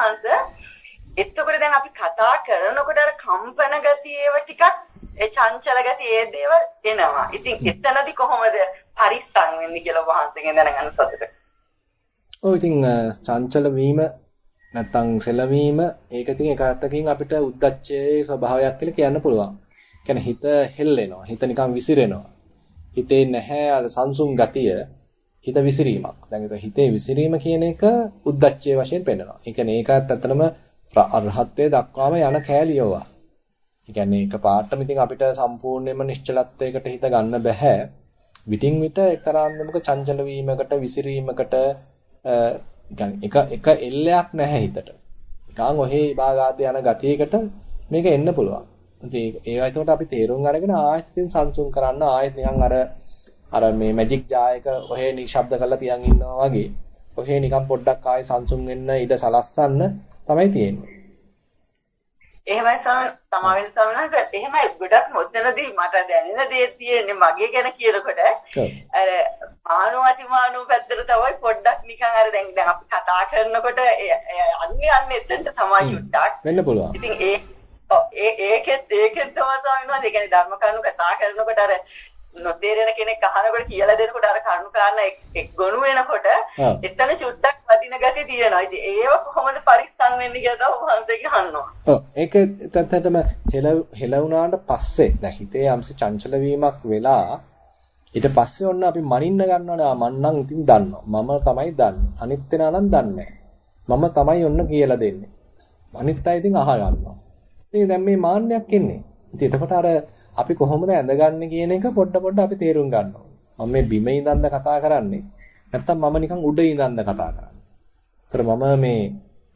එතකොට දැන් අපි කතා කරනකොට අර කම්පන ගතිය ඒව ටිකක් ඒ චංචල ගතිය ඒ දේවල් එනවා. ඉතින් එතනදි කොහොමද පරිස්සම් වෙන්නේ කියලා වහන්සේගෙන් දැනගන්න සතුට. ඔව් ඉතින් චංචල වීම නැත්තම් සෙලවීම ඒක ඉතින් එක අතකින් අපිට උද්දච්චයේ ස්වභාවයක් කියලා කියන්න පුළුවන්. කියන්නේ හිත හෙල්ලෙනවා. හිත නිකන් විසිරෙනවා. හිතේ නැහැ අර සංසුන් ගතිය හිත විසිරීමක්. දැන් හිතේ විසිරීම කියන එක උද්දච්චයේ වශයෙන් පෙන්වනවා. ඒ කියන්නේ ඒකත් ඇත්තටම අරහත්ත්වයට දක්වාම යන කෑලියෝවා. ඒ කියන්නේ එක පාටම ඉතින් අපිට සම්පූර්ණයෙන්ම නිශ්චලත්වයකට හිත ගන්න බෑ. විටින් විට එක්තරා අන්දමක චංචල වීමකට විසිරීමකට එක එක එල්ලයක් නැහැ හිතට. නිකන් ඔහේ භාගාත යන ගතියකට මේක එන්න පුළුවන්. ඉතින් ඒවා එතකොට අපි තේරුම් අරගෙන ආයෙත් සංසුන් කරන්න ආයෙත් නිකන් අර අර මේ මැජික් ජායක ඔහේ නිශ්ශබ්ද කරලා තියන් ඉන්නවා වගේ ඔහේ නිකන් පොඩ්ඩක් ආයෙ සංසුන් වෙන්න ඉඩ සලස්සන්න තමයි තියෙන්නේ. එහෙමයි සමාවෙන් සමනක එහෙමයි ගොඩක් මොතනදී මට දැනෙන දේ තියෙන්නේ මගේ ගැන කියනකොට. අර මානව අතිමානව පැත්තට තමයි පොඩ්ඩක් නිකන් අර දැන් දැන් අපි කතා කරනකොට අන්නේ අන්නේ එතනට තමයි චුට්ටක්. වෙන්න පුළුවන්. ඉතින් ඒ ඒ ඒකෙත් ඒකෙත් තමයි ස්වාමීන් වහන්සේ කියන්නේ ධර්ම කරුණු කතා කරනකොට අර නොතේරෙන කෙනෙක් අහනකොට කියලා දෙනකොට අර කරුණු කාරණා ගොනු වෙනකොට එතන චුට්ටක් වදින ගතිය තියෙනවා. ඉතින් ඒව කොහොමද පරිස්සම් වෙන්නේ කියලා තමයි වහන්සේගේ අහනවා. ඔව් ඒක ඇත්තටම හෙල වුණාට පස්සේ දැන් හිතේ යම්සි චංචල වීමක් වෙලා ඊට පස්සේ ඔන්න අපි මනින්න ගන්නවනේ මං නම් ඉතින් දන්නවා. මම තමයි දන්නේ. අනිත් කෙනා නම් දන්නේ මම තමයි ඔන්න කියලා දෙන්නේ. අනිත් අය ඉතින් අහ ගන්නවා. ඉතින් දැන් මේ මාන්නයක් එන්නේ. ඉතින් එතකොට අර අපි කොහොමද ඇඳගන්නේ කියන එක පොඩ පොඩ අපි තේරුම් ගන්නවා. මම මේ බිම ඉඳන්ද කතා කරන්නේ. නැත්තම් මම නිකන් උඩ ඉඳන්ද කතා කරන්නේ. ඒතර මම මේ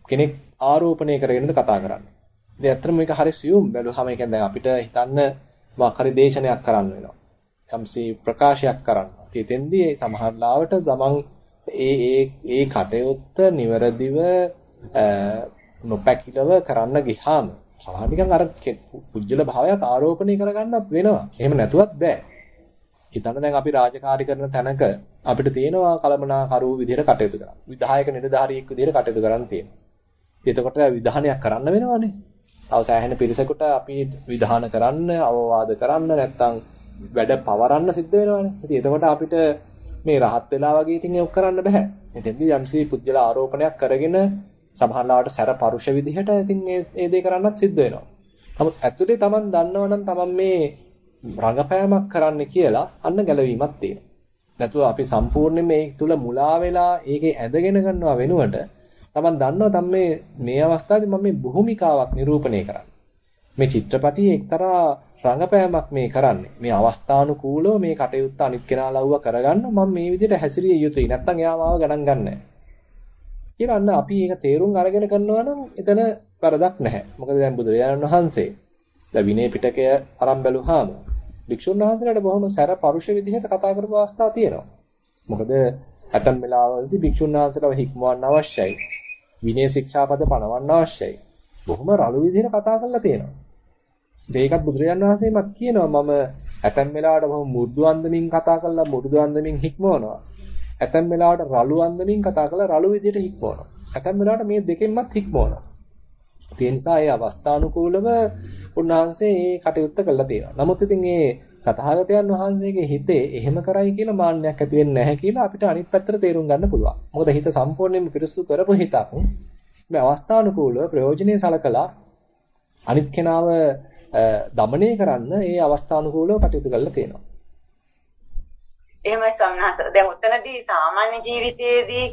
කෙනෙක් ආරෝපණය කරගෙනද කතා කරන්නේ. ඉතින් ඇත්තටම මේක හරි සියුම් බැලුවම ඒ කියන්නේ දැන් අපිට හිතන්න මොකක් හරි දේශනයක් කරන්න වෙනවා. සම්සි ප්‍රකාශයක් කරන්න. ඉතින් එතෙන්දී සමහර ලාවට තමන් ඒ ඒ ඒ කටයුත්ත නිවැරදිව නොපැකිලව කරන්න ගියාම සමහර නිකන් අර පුජ්‍යල භාවයක් ආරෝපණය කරගන්නත් වෙනවා. එහෙම නැතුවත් බෑ. හිතන්න දැන් අපි රාජකාරී කරන තැනක අපිට තියෙනවා කලමනාකරුවෝ විදිහට කටයුතු කරන්න. විධායක නිලධාරියෙක් විදිහට කටයුතු කරන්න තියෙනවා. එතකොට විධානයක් කරන්න වෙනවනේ. තව සෑහෙන පිරිසකට අපි විධාන කරන්න, අවවාද කරන්න නැත්තම් වැඩ පවරන්න සිද්ධ වෙනවනේ. ඉතින් එතකොට අපිට මේ රහත් වෙලා වගේ ඉතින් ඒක කරන්න බෑ. එතෙන්දී යම්සි පුජ්‍යල ආරෝපණයක් කරගෙන සමහරවිට සැර පරුෂ විදිහට ඉතින් ඒ දේ කරන්නත් සිද්ධ වෙනවා. නමුත් ඇතුලේ Taman දන්නවනම් Taman මේ රඟපෑමක් කරන්න කියලා අන්න ගැලවීමක් තියෙනවා. නැතුව අපි සම්පූර්ණයෙන් මේ තුල මුලා වෙලා ඒකේ ඇදගෙන ගන්නවා වෙනුවට Taman දන්නවා තම මේ මේ අවස්ථාවේ මම මේ භූමිකාවක් නිරූපණය කරන්නේ. මේ චිත්‍රපටියේ එක්තරා රඟපෑමක් මේ කරන්නේ. මේ අවස්ථානුකූලව මේ කටයුත්ත අනිත් කෙනා ලව්ව කරගන්න මම මේ විදිහට හැසිරිය යුතුයි. නැත්තම් එයා මාව ගණන් ගන්නෑ. කියලා අන්න අපි ඒක තේරුම් අරගෙන කරනවා නම් එතන වරදක් නැහැ. මොකද දැන් බුදුරජාණන් වහන්සේ දැන් විනය පිටකය අරන් බැලුවාම භික්ෂුන් වහන්සේලාට බොහොම සැර පරුෂ විදිහට කතා කරපු අවස්ථා තියෙනවා. මොකද ඇතන් වෙලාවලදී භික්ෂුන් වහන්සේලාව හික්මවන්න අවශ්‍යයි. විනය ශික්ෂාපද පනවන්න අවශ්‍යයි. බොහොම රළු විදිහට කතා කරලා තියෙනවා. ඒකත් බුදුරජාණන් වහන්සේමත් කියනවා මම ඇතන් වෙලාවට බොහොම මෘදු අන්දමින් කතා කරලා මෘදු අන්දමින් හික්මවනවා. ඇතැම් වෙලාවට රළු අන්දමින් කතා කරලා රළු විදියට හික්මවනවා. ඇතැම් වෙලාවට මේ දෙකෙන්මත් හික්මවනවා. ඒ නිසා ඒ අවස්ථානුකූලව උන්වහන්සේ මේ කටයුත්ත කළා තියෙනවා. නමුත් ඉතින් මේ තථාගතයන් වහන්සේගේ හිතේ එහෙම කරයි කියලා මාන්නයක් ඇති වෙන්නේ නැහැ කියලා අපිට අනිත් පැත්තට තේරුම් ගන්න පුළුවන්. මොකද හිත සම්පූර්ණයෙන්ම පිරිසුදු කරපු හිතක් මේ අවස්ථානුකූලව ප්‍රයෝජනෙයි සලකලා අනිත් කෙනාව දමනය කරන්න ඒ අවස්ථානුකූලව කටයුතු කරලා තියෙනවා. එහෙමයි සම්හස. දැන් උතනදී සාමාන්‍ය ජීවිතයේදී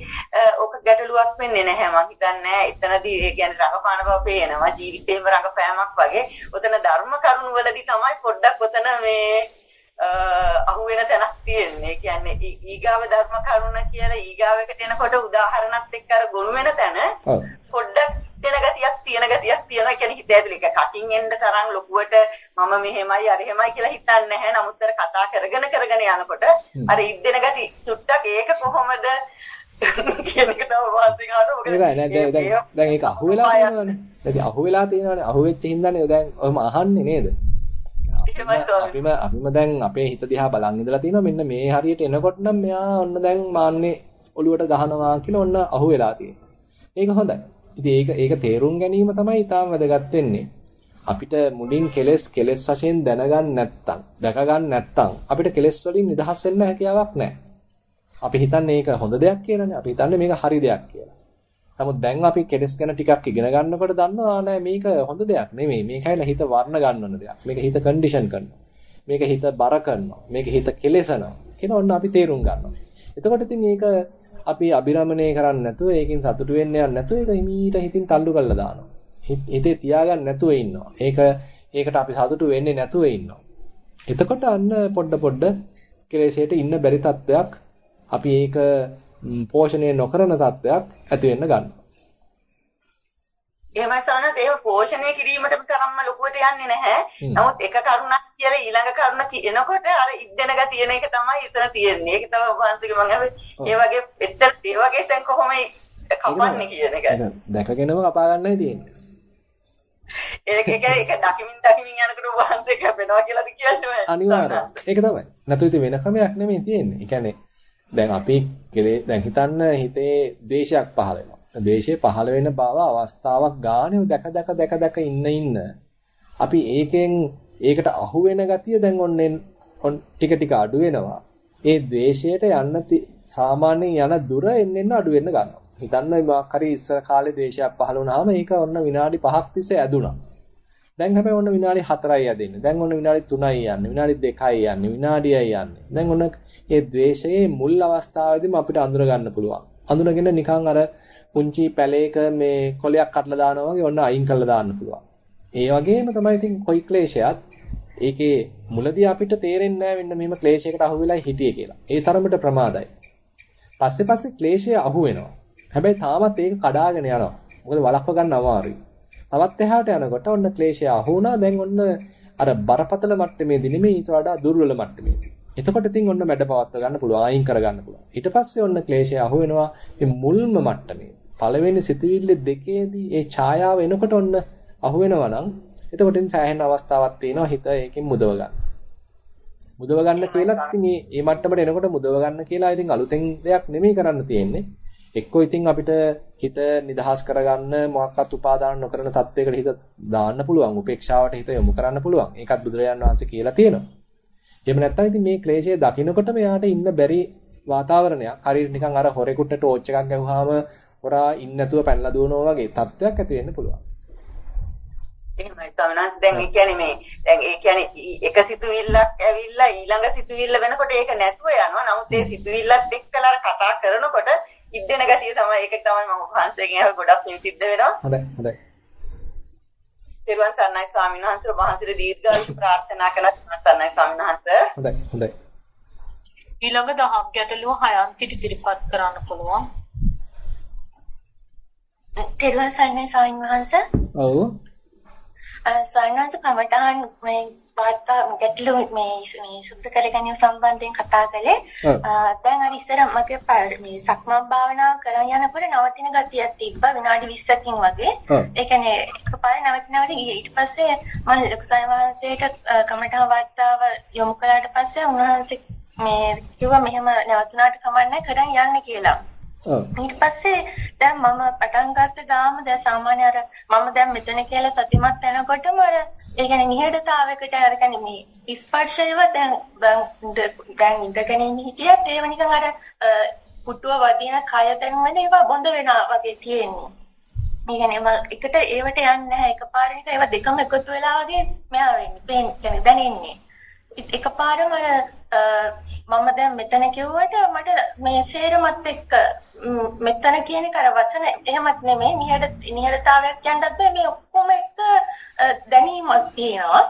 ඔක ගැටලුවක් වෙන්නේ නැහැ මම හිතන්නේ. එතනදී ඒ කියන්නේ රඟපාන බව පේනවා. ජීවිතේම රඟපෑමක් වගේ. උතන ධර්ම කරුණු වලදී තමයි පොඩ්ඩක් උතන මේ අහු වෙන තැනක් තියෙන්නේ. කියන්නේ ඊගාව ධර්ම කරුණ කියලා ඊගාවකට එනකොට උදාහරණත් එක්ක අර ගොනු වෙන තැන පොඩ්ඩක් දෙන ගතියක් තියෙන ගතියක් තියෙනවා. කියන්නේ හිත ඇතුලේ එක කටින් එන්න තරම් ලොකුවට මම මෙහෙමයි අර එහෙමයි කියලා හිතන්නේ නැහැ. නමුත් අර කතා කරගෙන කරගෙන යනකොට අර ඉද්දෙන ගති චුට්ටක් ඒක කොහොමද කියන එක තමයි වාසිය ගන්න මොකද දැන් දැන් ඒක අහු වෙලා තියෙනවනේ. දැන් අහු වෙලා තියෙනවනේ. අහු වෙච්ච හින්දානේ දැන් ඔහම අහන්නේ නේද? අපිම අපිම දැන් අපේ හිත දිහා බලන් ඉඳලා තියෙනවා මෙන්න මේ හරියට එනකොට නම් මෙයා ඔන්න දැන් මාන්නේ ඔලුවට ගහනවා කියලා ඔන්න අහු වෙලා තියෙනවා. ඒක හොඳයි. ඉතින් ඒක ඒක තේරුම් ගැනීම තමයි ඊටාම වැදගත් වෙන්නේ. අපිට මුලින් කෙලෙස් කෙලෙස් වශයෙන් දැනගන්න නැත්තම්, දැක ගන්න නැත්තම් අපිට කෙලෙස් වලින් නිදහස් වෙන්න හැකියාවක් නැහැ. අපි හිතන්නේ මේක හොඳ දෙයක් කියලානේ. අපි හිතන්නේ මේක හරි දෙයක් කියලා. නමුත් දැන් අපි කෙලෙස් ගැන ටිකක් ඉගෙන ගන්නකොට දන්නවා නෑ මේක හොඳ දෙයක් නෙමෙයි. මේකයිලා හිත වර්ණ ගන්නවන දෙයක්. මේක හිත කන්ඩිෂන් කරනවා. මේක හිත බර කරනවා. මේක හිත කෙලෙසනවා. කියන ඔන්න අපි තේරුම් ගන්නවා. එතකොට ඉතින් මේක අපි අබිරමණය කරන්නේ නැතුව ඒකෙන් සතුටු වෙන්න යන්නේ නැතුව ඒක හිමීට හිතින් තල්ලු කරලා දානවා. හිතේ තියාගන්න නැතුව ඉන්නවා. ඒක ඒකට අපි සතුටු වෙන්නේ නැතුව ඉන්නවා. එතකොට අන්න පොඩ පොඩ කෙලෙසයට ඉන්න බැරි තත්වයක් අපි ඒක පෝෂණය නොකරන තත්වයක් ඇති වෙන්න ගන්නවා. එහෙමයි සවනත් ඒක පෝෂණය කිරීමට තරම්ම ලොකුවට යන්නේ නැහැ. නමුත් එක කරුණක් කියලා ඊළඟ කරුණ කියනකොට අර ඉද්දෙන ගතියන එක තමයි එතන තියෙන්නේ. ඒක තමයි වහන්සේගේ මම ඒ වගේ එතන ඒ වගේ දැන් කොහොමයි කපන්නේ කියන එක. දැකගෙනම කපා ගන්නයි තියෙන්නේ. ඒක ඒක ඒක දකිමින් දකිමින් යනකොට වහන්සේ කැපෙනවා කියලාද කියන්නේ අනිවාර්යයෙන්. ඒක තමයි. නැතු ඉතින් වෙන ක්‍රමයක් නෙමෙයි තියෙන්නේ. ඒ කියන්නේ දැන් අපි කෙලේ දැන් හිතන්න හිතේ ද්වේෂයක් පහළ වෙනවා. ද්වේෂය පහළ වෙන බව අවස්ථාවක් ගානේ දැක දැක දැක දැක ඉන්න ඉන්න අපි ඒකෙන් ඒකට අහු වෙන ගතිය දැන් ඔන්නේ ටික ටික අඩු වෙනවා. ඒ ද්වේෂයට යන්න සාමාන්‍යයෙන් යන දුර එන්න එන්න අඩු වෙන්න ගන්නවා. හිතන්න මොකක් හරි ඉස්සර කාලේ ද්වේෂයක් පහළ වුණාම ඒක ඔන්න විනාඩි 5ක් තිස්සේ ඇදුණා. දැන් හැබැයි ඔන්න විනාඩි 4යි ඇදෙන්නේ. දැන් ඔන්න විනාඩි 3යි යන්නේ. විනාඩි 2යි යන්නේ. විනාඩියයි යන්නේ. දැන් ඔන්න මේ ද්වේෂයේ මුල් අවස්ථාවේදීම අපිට අඳුර ගන්න පුළුවන්. අඳුනගෙන නිකන් අර පුංචි පැලයක මේ කොලයක් කඩලා දානවා වගේ ඔන්න අයින් කරලා දාන්න පුළුවන්. ඒ වගේම තමයි ඉතින් කොයි ක්ලේශයත් ඒකේ මුලදී අපිට තේරෙන්නේ නැහැ මෙන්න මෙහෙම ක්ලේශයකට අහු වෙලා හිටියේ කියලා. ඒ තරමට ප්‍රමාදයි. පස්සේ පස්සේ ක්ලේශය අහු වෙනවා. හැබැයි තාමත් ඒක කඩාගෙන යනවා. මොකද වළක්ව ගන්න අමාරුයි. තවත් එහාට යනකොට ඔන්න ක්ලේශය අහු වුණා. දැන් ඔන්න අර බරපතල මට්ටමේදී නෙමෙයි ඊට වඩා දුර්වල මට්ටමේදී. එතකොට ඉතින් ඔන්න මැඩ පවත්ව ගන්න පුළුවන්, අයින් කර ගන්න පුළුවන්. ඊට පස්සේ ඔන්න ක්ලේශය අහු වෙනවා මේ මුල්ම මට්ටමේ. පළවෙනි සිතුවිල්ල දෙකේදී ඒ ඡායාව එනකොට ඔන්න අහු වෙනවා නම් එතකොට ඉතින් සෑහෙන අවස්ථාවක් තියෙනවා හිත ඒකෙන් මුදව ගන්න. මුදව ගන්න කියලා ඉතින් මේ මේ මට්ටමට එනකොට මුදව ගන්න කියලා ඉතින් අලුතෙන් දෙයක් නෙමෙයි කරන්න තියෙන්නේ. එක්කෝ ඉතින් අපිට හිත නිදහස් කරගන්න මොකක්වත් උපාදාන නොකරන තත්වයකට හිත දාන්න පුළුවන්. උපේක්ෂාවට හිත යොමු කරන්න පුළුවන්. ඒකත් බුදුරජාණන් වහන්සේ කියලා තියෙනවා. එහෙම නැත්නම් ඉතින් මේ ක්ලේශය දකින්නකොට මෙයාට ඉන්න බැරි වාතාවරණයක්. හරියට නිකන් අර හොරෙකුට ටෝච් එකක් ගැහුවාම හොරා ඉන්න නැතුව පැනලා දුවනවා වගේ තත්ත්වයක් ඇති වෙන්න පුළුවන්. එහෙමයි සමනස් දැන් ඒ කියන්නේ මේ දැන් ඒ කියන්නේ එක සිතුවිල්ලක් ඇවිල්ලා ඊළඟ සිතුවිල්ල වෙනකොට ඒක නැතුව යනවා. නමුත් ඒ සිතුවිල්ලත් එක්කලා කතා කරනකොට ඉද්දෙන ගතිය තමයි ඒක තමයි මම වහන්සේගෙන් අහ ගොඩක් සිද්ධ වෙනවා. හොඳයි හොඳයි. පෙරවන් සන්නයි ස්වාමීන් වහන්සේ වහන්සේට දීර්ඝායුෂ ප්‍රාර්ථනා කරන සන්නයි ස්වාමීන් වහන්සේ. හොඳයි හොඳයි. ඊළඟ දහම් ගැටලුව හයන්ති ඉදිරිපත් කරන්න පුළුවන්. පෙරවන් සන්නයි ස්වාමීන් වහන්සේ. ඔව්. ස්වාමීන් වහන්සේ කමටහන් මේ වාර්තා ගැටලු මේ මේ සුද්ධ කරගැනීම සම්බන්ධයෙන් කතා කළේ. දැන් අර ඉස්සර මගේ මේ සක්මන් භාවනාව කරන් යනකොට නවතින ගතියක් තිබ්බා විනාඩි 20කින් වගේ. ඒ කියන්නේ එකපාරේ නැවති නැවති ගියේ. ඊට පස්සේ මම ලොකු සයන්වහන්සේට කමඨා වාර්තාව යොමු කළාට පස්සේ උන්වහන්සේ මේ කිව්වා මෙහෙම නැවතුණාට කමන්නේ කරන් යන්න කියලා. ඊට පස්සේ දැන් මම පටන් ගත්ත ගාම දැන් සාමාන්‍ය අර මම දැන් මෙතන කියලා සතිමත් වෙනකොටම අර ඒ කියන්නේ නිහඬතාවයකට අර කියන්නේ මේ ස්පර්ශයව දැන් දැන් ඉඳගෙන ඉන්න හිටියත් ඒව නිකන් අර පුටුව වදින කය දැනුමනේ ඒවා බොඳ වෙනවා වගේ තියෙන්නේ. මේ කියන්නේ මම එකට ඒවට යන්නේ නැහැ එකපාරට ඒවා දෙකම එකතු වෙලා වගේ මෙහා වෙන්නේ. පේන්නේ දැනෙන්නේ. එකපාරම අර මම දැන් මෙතන කිව්වට මට මේ සේරමත් එක්ක මෙතන කියන එක අර වචන එහෙමත් නෙමෙයි. නිහඬ නිහඬතාවයක් කියන්නත් බෑ. මේ ඔක්කොම එක දැනීමක් තියෙනවා.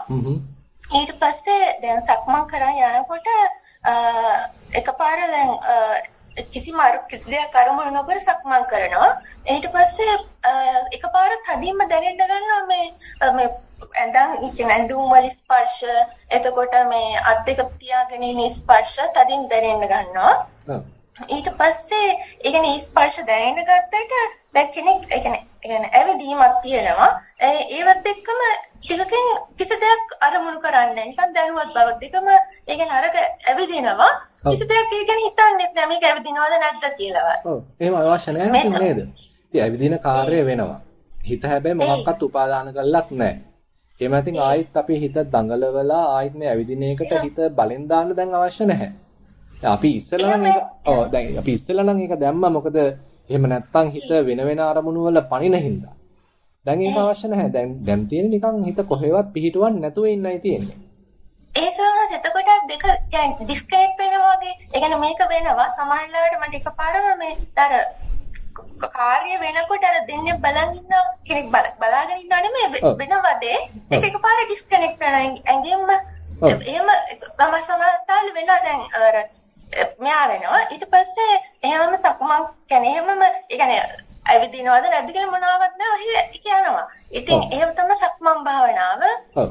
ඊට පස්සේ දැන් සක්මන් කරන් යනකොට එකපාර දැන් කිසිම කිසි දෙයක් අරමුණු නොකර සක්මන් කරනවා. ඊට පස්සේ එකපාර තදින්ම දැනෙන්න ගන්නවා මේ මේ ඇඳන් කියන ඇඳුම් වල ස්පර්ශ. එතකොට මේ අත් දෙක තියාගෙන ඉන්න ස්පර්ශ තදින් දැනෙන්න ගන්නවා ඊට පස්සේ ඒ කියන්නේ ස්පර්ශ දැනෙන්න ගත්තට දැන් කෙනෙක් ඒ කියන්නේ ඒ කියන්නේ ඇවිදීමක් තියෙනවා. ඒවත් එක්කම ටිකකින් කිසි දෙයක් අරමුණු කරන්නේ නිකන් දැනුවත් බවක් දෙකම ඒ කියන්නේ අරක ඇවිදිනවා. කිසි දෙයක් ඒ කියන්නේ හිතන්නේ නැහැ. මේක ඇවිදිනවද නැද්ද කියලා. ඔව්. එහෙම අවශ්‍ය නැහැ. නේද? ඉතින් ඇවිදින කාර්යය වෙනවා. හිත හැබැයි මොකක්වත් උපාදාන කරලත් නැහැ. එහෙම නැත්නම් ආයෙත් අපි හිත දඟලවලා ආයෙත් මේ ඇවිදින එකට හිත බලෙන් දාන්න දැන් අවශ්‍ය නැහැ. අපි ඉස්සලා නම් ඔව් දැන් අපි ඉස්සලා නම් ඒක දැම්මා මොකද එහෙම නැත්තම් හිත වෙන වෙන අරමුණු වල පණින හින්දා. දැන් ඒක අවශ්‍ය නැහැ. දැන් දැන් තියෙන නිකන් හිත කොහෙවත් පිහිටුවන් නැතුව ඉන්නයි තියෙන්නේ. ඒ සමහර එතකොට දෙක දැන් ඩිස්කනෙක්ට් වෙනවා වගේ. ඒ කියන්නේ මේක වෙනවා සමහරවිට මට එකපාරම මේ අර කාර්ය වෙනකොට අර දෙන්නේ බලන් ඉන්න කෙනෙක් බලාගෙන ඉන්නව නෙමෙයි වෙනවදේ. ඒක එකපාර ඩිස්කනෙක්ට් වෙනවා. ඇඟෙම එහෙම මම සමහර වෙලා දැන් අර මෙයා වෙනවා ඊට පස්සේ එහෙමම සකුමක් කියන්නේ එහෙමම කියන්නේ ඇවිදිනවද නැද්ද කියලා මොනවත් නැහැ ඔහේ කියනවා. ඉතින් එහෙම තමයි සක්මන් භාවනාව. ඔව්.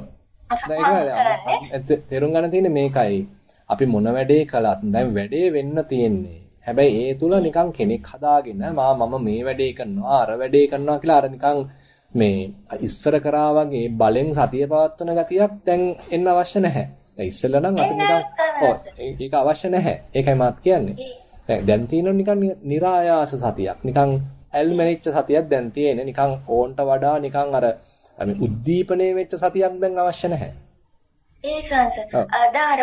තේරුම් ගන්න තියෙන්නේ මේකයි. අපි මොන වැඩේ කළත් දැන් වැඩේ වෙන්න තියෙන්නේ. හැබැයි ඒ තුල නිකන් කෙනෙක් හදාගෙන මා මම මේ වැඩේ කරනවා අර වැඩේ කරනවා කියලා අර නිකන් මේ ඉස්සර කරා වගේ බලෙන් සතිය පවත්වන ගතියක් දැන් එන්න අවශ්‍ය නැහැ. දැන් ඉස්සෙල්ලා නම් අපි නිකන් ඔව් ඒක අවශ්‍ය නැහැ. ඒකයි මාත් කියන්නේ. දැන් දැන් තියෙනවා නිකන් નિરાයාස සතියක්. නිකන් ඇල්මැනිච්ච සතියක් දැන් තියෙන්නේ. නිකන් ඕන්ට වඩා නිකන් අර උද්දීපනයේ වෙච්ච සතියක් දැන් අවශ්‍ය නැහැ. ඒ සංස අදාර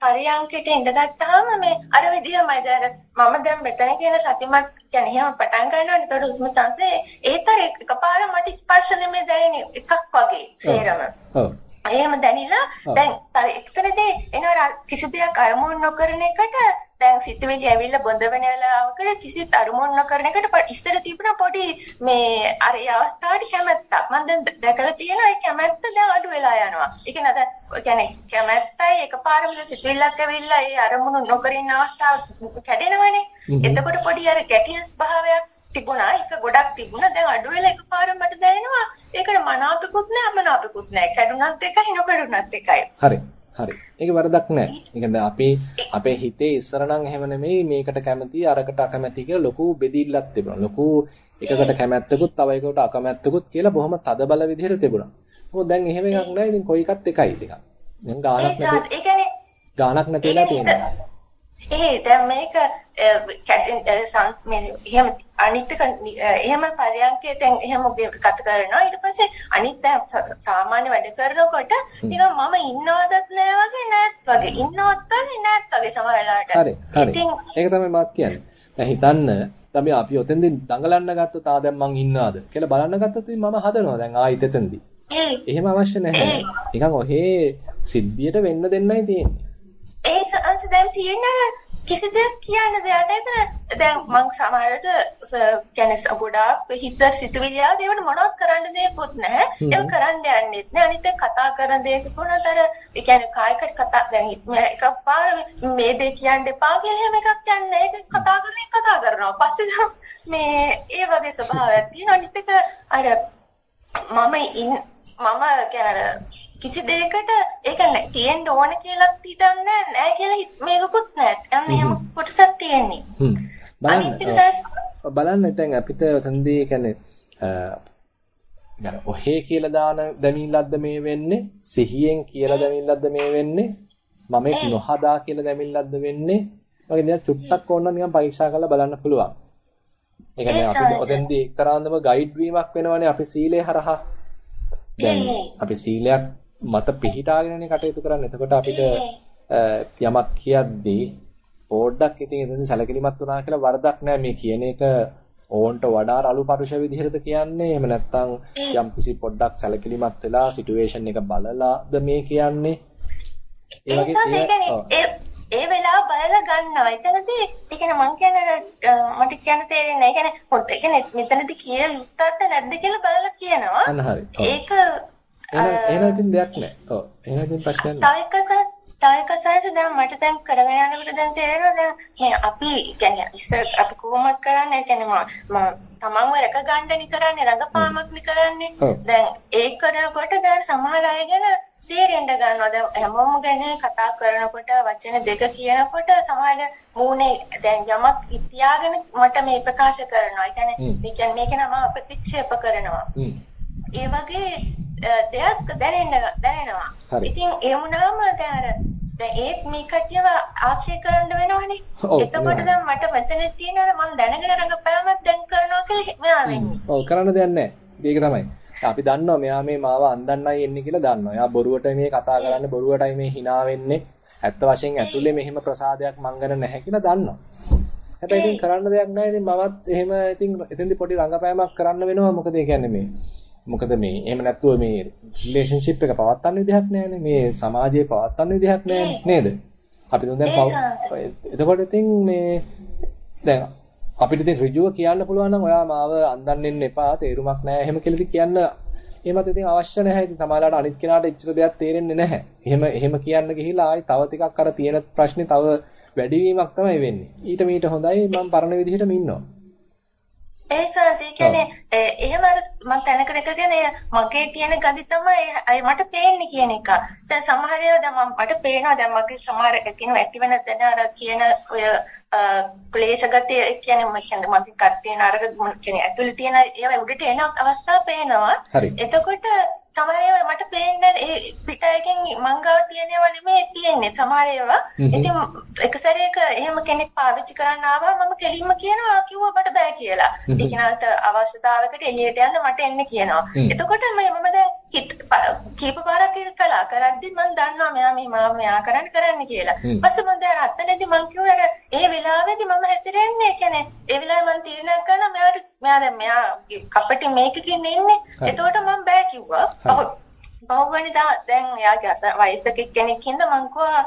පරියන්කයට ඉඳගත්තාම මේ අර විදිහමයි දැන් මම දැන් මෙතන කියන සතිමත් කියන්නේ එහෙම පටන් ගන්නවනේ එතකොට හුස්ම සංසේ ඒතර එකපාර මට ස්පර්ශ නෙමෙයි දැනෙන්නේ එකක් වගේ සේරම ඔව් එහෙම දැනිලා දැන් එක්තරදී එනවා කිසි දෙයක් අරමුණු නොකරන එකට දැන් සිතුවිලි ඇවිල්ලා බොඳ වෙන වෙලාවක කිසිත් අරමුණු නොකරන එකට ඉස්සර තිබුණා පොඩි මේ අර ඒ අවස්ථාවට කැමැත්තක්. මම දැන් දැකලා තියෙනවා ඒ කැමැත්ත දැන් අඩු වෙලා යනවා. ඒ කියන්නේ දැන් කියන්නේ කැමැත්තයි එකපාරම සිතුවිල්ලක් ඇවිල්ලා ඒ අරමුණු නොකර ඉන්න අවස්ථාව කැඩෙනවනේ. එතකොට පොඩි අර ගැටියස් භාවයක් තිබුණා ඒක ගොඩක් තිබුණා දැන් අඩු වෙලා එකපාරම මට දැනෙනවා ඒකට මනාපිකුත් නෑ අමනාපිකුත් නෑ කැඩුනත් එකයි නොකඩුනත් එකයි හරි හරි. ඒක වරදක් නෑ. ඒ කියන්නේ අපි අපේ හිතේ ඉස්සර නම් එහෙම නෙමෙයි මේකට කැමති අරකට අකමැති කියලා ලොකු බෙදිල්ලක් තිබුණා. ලොකු එකකට කැමැත්තකුත් තව එකකට අකමැත්තකුත් කියලා බොහොම තද බල විදිහට තිබුණා. මොකද දැන් එහෙම එකක් නෑ. ඉතින් කොයි එකත් එකයි දෙකක්. දැන් ගාණක් නැති. ඒ කියන්නේ ගාණක් නැතිලා තියෙනවා. ඒ දැන් මේක එහෙම අනිත් එහෙම පරයන්කේ දැන් එහෙම කතා කරනවා. ඊට පස්සේ අනිත් සාමාන්‍ය වැඩ කරනකොට නිකන් මම ඉන්නවදත් නෑ වගේ නෑත් වගේ. ඉන්නවත් නෑත් වගේ සමහර වෙලාවට. හරි හරි. ඒක තමයි මාත් කියන්නේ. දැන් හිතන්න අපි අපි ඔතෙන්දී දඟලන්න ගත්තොත් ආ දැන් මං ඉන්නවද? කියලා බලන්න ගත්තොත් මම හදනවා දැන් ආයෙත් එතෙන්දී. එහෙම අවශ්‍ය නැහැ. නිකන් ඔහේ සිද්ධියට වෙන්න දෙන්නයි තියෙන්නේ ඒ අංශ දැන් තියෙන කිසි දෙයක් කියන්න දෙයක් නැහැ. දැන් මං සමහරට කියන්නේ ගොඩාක් හිත සිතුවිලි ආව ඒවට මොනවත් කරන්න දෙයක්වත් නැහැ. ඒක කරන්න යන්නෙත් නෑ. අනිත් කතා කරන දෙයක කොනතර ඒ කියන්නේ කායික කතා දැන් එකපාර මේ දේ කියන්න එපා කියලා එහෙම එකක් කියන්නේ. ඒක කතා කරන එක කතා කරනවා. පස්සේ මේ ඒ වගේ ස්වභාවයක් තියෙනවා. අනිත් එක අර මම මම කියන්නේ කිසි දෙයකට ඒක තියෙන්න ඕන කියලා හිතන්නේ නැහැ කියලා මේකකුත් නැහැ. එහෙම කොටසක් තියෙන්නේ. හ්ම්. බලන්න බලන්න දැන් අපිට උතන්දී කියන්නේ අ ඔහේ කියලා දාන දැමිල්ලක්ද මේ වෙන්නේ සිහියෙන් කියලා දැමිල්ලක්ද මේ වෙන්නේ මම එක් නොහදා කියලා දැමිල්ලක්ද වෙන්නේ වගේ දේවල් චුට්ටක් ඕන නිකන් පරීක්ෂා කරලා බලන්න පුළුවන්. ඒ කියන්නේ අපි ඔතෙන්දී එක්තරාන්දම ගයිඩ් වීමක් වෙනවනේ අපි සීලය හරහා. දැන් අපි සීලයක් මත පිහිටාගෙනනේ කටයුතු කරන්නේ. එතකොට අපිට යමක් කියද්දී පොඩ්ඩක් ඉතින් එතන සැලකිලිමත් වුණා කියලා වරදක් නෑ මේ කියන එක ඕන්ට වඩා රළු පරුෂ විදිහටද කියන්නේ එහෙම නැත්නම් යම් කිසි පොඩ්ඩක් සැලකිලිමත් වෙලා සිටුේෂන් එක බලලාද මේ කියන්නේ ඒ වගේ ඒ වෙලාව බලලා ගන්නවා. එතනදී ඒ කියන්නේ මං කියන්නේ මට කියන්න තේරෙන්නේ නැහැ. ඒ කියන්නේ හොත් ඒ කියන්නේ මෙතනදී කිය යුත්තක්ද නැද්ද කියලා බලලා කියනවා. ඒක එහෙනම් එහෙනම් ඉතින් දෙයක් නැහැ. ඔව්. එහෙනම් ඉතින් ප්‍රශ්නයක් නැහැ. තව එක තව එක සයිස් දැන් මට දැන් කරගෙන යනකොට දැන් තේරෙනවා දැන් මේ අපි කියන්නේ ඉස්සර අපි කොහොමද කරන්නේ කියන්නේ මම තමන්ව රැක ගන්නනි කරන්නේ රඟපාමක්නි කරන්නේ. දැන් ඒක කරනකොට දැන් සමහර අය ගැන තේරෙන්න ගන්නවා. දැන් හැමෝම ගැන කතා කරනකොට වචන දෙක කියනකොට සමහර මූණේ දැන් යමක් තියාගෙන මට මේ ප්‍රකාශ කරනවා. ඒ කියන්නේ මේක නම ප්‍රතික්ෂේප කරනවා. ඒ වගේ දෙයක් දැනෙන්න දැනෙනවා. ඉතින් ඒ වුණාම දැන් අර දැන් ඒත් මේ කට්ටියව ආශ්‍රය කරන්න වෙනවනේ. එතකොට දැන් මට මෙතන තියෙන මම දැනගෙන රඟපෑමක් දැන් කරනවා කියලා මෙයා වෙන්නේ. ඔව් කරන්න දෙයක් නැහැ. ඒක තමයි. අපි දන්නවා මෙයා මේ මාව අන්දන්නයි එන්නේ කියලා දන්නවා. එයා බොරුවට මේ කතා කරන්නේ බොරුවටයි මේ hina වෙන්නේ. ඇත්ත වශයෙන් ඇතුලේ මෙහෙම ප්‍රසාදයක් මංගන නැහැ කියලා දන්නවා. හැබැයි ඉතින් කරන්න දෙයක් නැහැ. ඉතින් මමත් එහෙම ඉතින් එතෙන්දි පොඩි රංගපෑමක් කරන්න වෙනවා. මොකද ඒ කියන්නේ මේ මොකද මේ එහෙම නැත්තුව මේ රිලේෂන්ෂිප් එක පවත්වන්න විදිහක් නැහැනේ. මේ සමාජයේ පවත්වන්න විදිහක් නැහැ නේද? අපි දැන් එතකොට ඉතින් මේ දැන් අපිට ඉතින් ඍජුව කියන්න පුළුවන් නම් ඔයා මාව අන්දන්නෙන්න එපා තේරුමක් නැහැ එහෙම කියලා කියන්න එහෙමත් ඉතින් අවශ්‍ය නැහැ ඉතින් සමහරවිට අනිත් කෙනාට එච්චර දෙයක් තේරෙන්නේ නැහැ. එහෙම එහෙම කියන්න ගිහිලා ආයි තව ටිකක් අර තියෙන ප්‍රශ්නේ තව වැඩිවීමක් තමයි වෙන්නේ. ඊට මීට හොඳයි මම පරණ විදිහටම ඉන්නවා. ඒ සර්ස් ඒ කියන්නේ එහෙම අර මම තැනක දැකලා තියෙන මගේ තියෙන ගඳි තමයි මට පේන්නේ කියන එක. දැන් සමහර ඒවා දැන් මට පේනවා දැන් මගේ සමහර තියෙන ඇති වෙන දැන අර කියන ඔය ක්ලේශ ගතිය කියන්නේ මම කියන්නේ මගේ කත් තියෙන අර කියන්නේ ඇතුළේ තියෙන ඒවා උඩට එන අවස්ථා පේනවා. එතකොට සමහර ඒවා මට පේන්නේ ඒ පිටයකින් මංගාව තියෙන ඒවා නෙමෙයි තියෙන්නේ සමහර ඒවා. ඉතින් එක සැරේක එහෙම කෙනෙක් පාවිච්චි කරන්න ආවා මම කෙලින්ම කියනවා කිව්වා මට බෑ කියලා. ඒ කෙනාට අවශ්‍යතාවයකට එළියට යන්න මට එන්න කියනවා. එතකොට මම දැන් කීප පාරක් ඒක කළා. කරද්දි මම දන්නවා මෙයා මේ මම මෙයා කරන්න කරන්න කියලා. ඊපස්සේ මම දැන් අත්තනේදී මං කිව්වා ඒ වෙලාවේදී මම හැසිරෙන්නේ කියන්නේ ඒ වෙලාවේ මම තීරණය කරනවා මෙයාට මෙයා දැන් මෙයා කපටි මේකකින් ඉන්නේ. එතකොට මම බෑ කිව්වා. බහුවනි දැන් එයාගේ වයසක කෙනෙක් හින්දා මං කිව්වා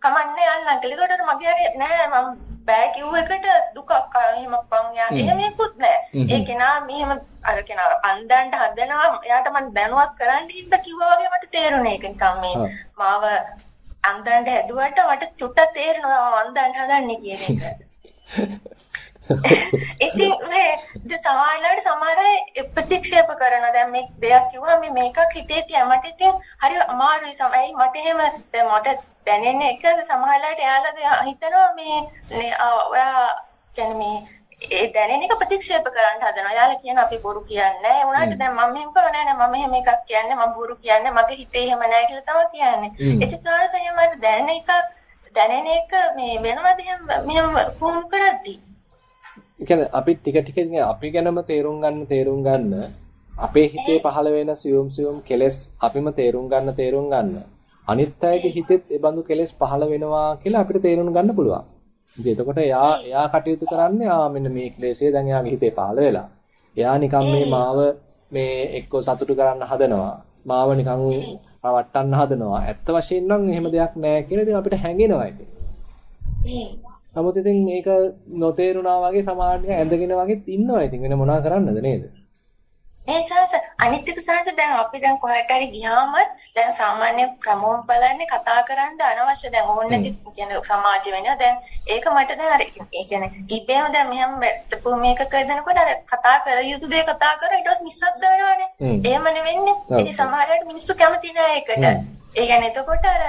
කමන්නේ යන්න කියලා. ඒකට මගේ හරි නෑ මම බෑ කිව්ව එකට දුකක් එහෙම පන් යා එහෙම එකකුත් නෑ. ඒ කෙනා මෙහෙම අර කෙනා අන්දන්ට හදනවා එයාට මම දැනුවත් කරන්න හින්දා කිව්වා වගේ මට තේරුණේ ඒක නිකන් මේ මාව අන්දන්ට හැදුවට මට චුට්ටක් තේරෙනවා අන්දන්ට හදන්නේ කියන එක. <laughs> ඉතින් මේ සමහරවිට සමහර අය ප්‍රතික්ෂේප කරනවා. දැන් මේ දෙයක් කිව්වම මේ මේකක් හිතේ තියා මට ඉතින් හරි අමාරුයි සමයි මට එහෙම මට දැනෙන එක සමහරවිට එයාලා හිතනවා මේ ඔයා කියන්නේ මේ ඒ දැනෙන එක ප්‍රතික්ෂේප කරන්න හදනවා. එයාලා කියන අපි බොරු කියන්නේ නැහැ. වුණාට දැන් මම මෙහෙම කරන්නේ නැහැ. මම එහෙම එකක් කියන්නේ මම බොරු කියන්නේ මගේ හිතේ එහෙම නැහැ කියලා තමයි කියන්නේ. ඒ චාරස එහෙම දැනෙන එක දැනෙන එක මේ වෙනවද එහෙම මෙහෙම කුම් කරද්දී කියන්නේ අපි ටික ටික අපි ගැනම තේරුම් ගන්න තේරුම් ගන්න අපේ හිතේ පහළ වෙන සියුම් සියුම් කෙලෙස් අපිම තේරුම් ගන්න තේරුම් ගන්න අනිත් අයගේ හිතෙත් ඒ බඳු කෙලෙස් පහළ වෙනවා කියලා අපිට තේරුම් ගන්න පුළුවන්. ඉතින් එතකොට එයා එයා කටයුතු කරන්නේ ආ මෙන්න මේ ක්ලේශය දැන් එයාගේ හිතේ පහළ වෙලා. එයා නිකන් මේ මාව මේ එක්ක සතුටු කරන්න හදනවා. මාව නිකන් රවට්ටන්න හදනවා. ඇත්ත වශයෙන්ම නම් එහෙම දෙයක් නැහැ කියලා ඉතින් අපිට හැඟෙනවා ඉතින්. නමුත් ඉතින් ඒක නොතේරුණා වගේ සමාජයක ඇඳගෙන වගේත් ඉන්නවා. ඉතින් වෙන මොනා කරන්නද නේද? ඒ සාස අනිත් එක සාස දැන් අපි දැන් කොහෙට හරි ගියාම දැන් සාමාන්‍ය ක්‍රමෝම් බලන්නේ කතා කරන්න අනවශ්‍ය දැන් ඕන නැති කියන සමාජ වෙනවා. දැන් ඒක මට දැන් අර ඒ කියන්නේ ඉබේම දැන් මෙහෙම මේකක දෙනකොට අර කතා කර යුතු දේ කතා කරා ඊට පස්සේ නිස්සද්ද වෙනවනේ. එහෙම නෙවෙන්නේ. ඉතින් සමහරවිට මිනිස්සු කැමති නෑ ඒකට ඒ කියන්නේ එතකොට අර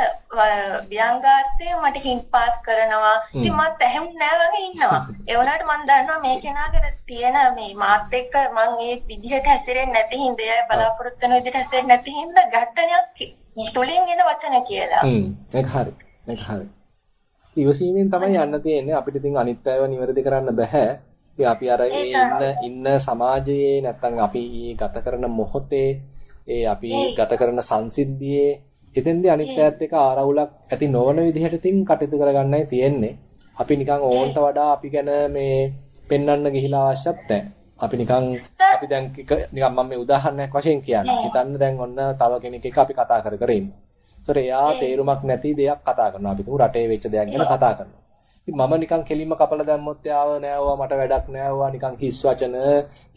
ව්‍යංගාර්ථය මට හින්ට් පාස් කරනවා. ඉතින් මත් ඇහෙන්නේ නැහැ වගේ ඉන්නවා. <laughs> ඒ වුණාට මම දන්නවා මේ කෙනාගේ තියෙන මේ මාත් එක්ක මම ඒ විදිහට හැසිරෙන්නේ නැති හින්දා බලාපොරොත්තු වෙන විදිහට හැසිරෙන්නේ නැති හින්දා ගැටණයක් තුලින් එන වචන කියලා. හ්ම් ඒක හරි. ඒක හරි. ඉවසීමෙන් තමයි යන්න තියෙන්නේ. අපිට ඉතින් අනිත් අයව නිවැරදි කරන්න බෑ. ඉතින් අපි අර ඉන්න ඉන්න සමාජයේ නැත්තම් අපි ගත කරන මොහොතේ ඒ අපි ගත කරන සංසිද්ධියේ එතෙන්දී අනිත් පැත්තත් එක ආරවුලක් ඇති නොවන විදිහට තින් කටයුතු කරගන්නයි තියෙන්නේ. අපි නිකන් ඕන්ට වඩා අපි ගැන මේ පෙන්වන්න ගිහිලා අවශ්‍යත් නැහැ. අපි නිකන් අපි දැන් නිකන් මම මේ උදාහරණයක් වශයෙන් කියන්නේ. හිතන්න දැන් ඔන්න තව කෙනෙක් එක්ක අපි කතා කර කර ඉන්නවා. ඒතර එයා තේරුමක් නැති දෙයක් කතා කරනවා. අපි තුමු රටේ වෙච්ච දෙයක් ගැන කතා කරනවා. ඉතින් මම නිකන් කෙලින්ම කපලා දැම්මොත් එයාව නෑවා මට වැඩක් නෑවා නිකන් කිස් වචන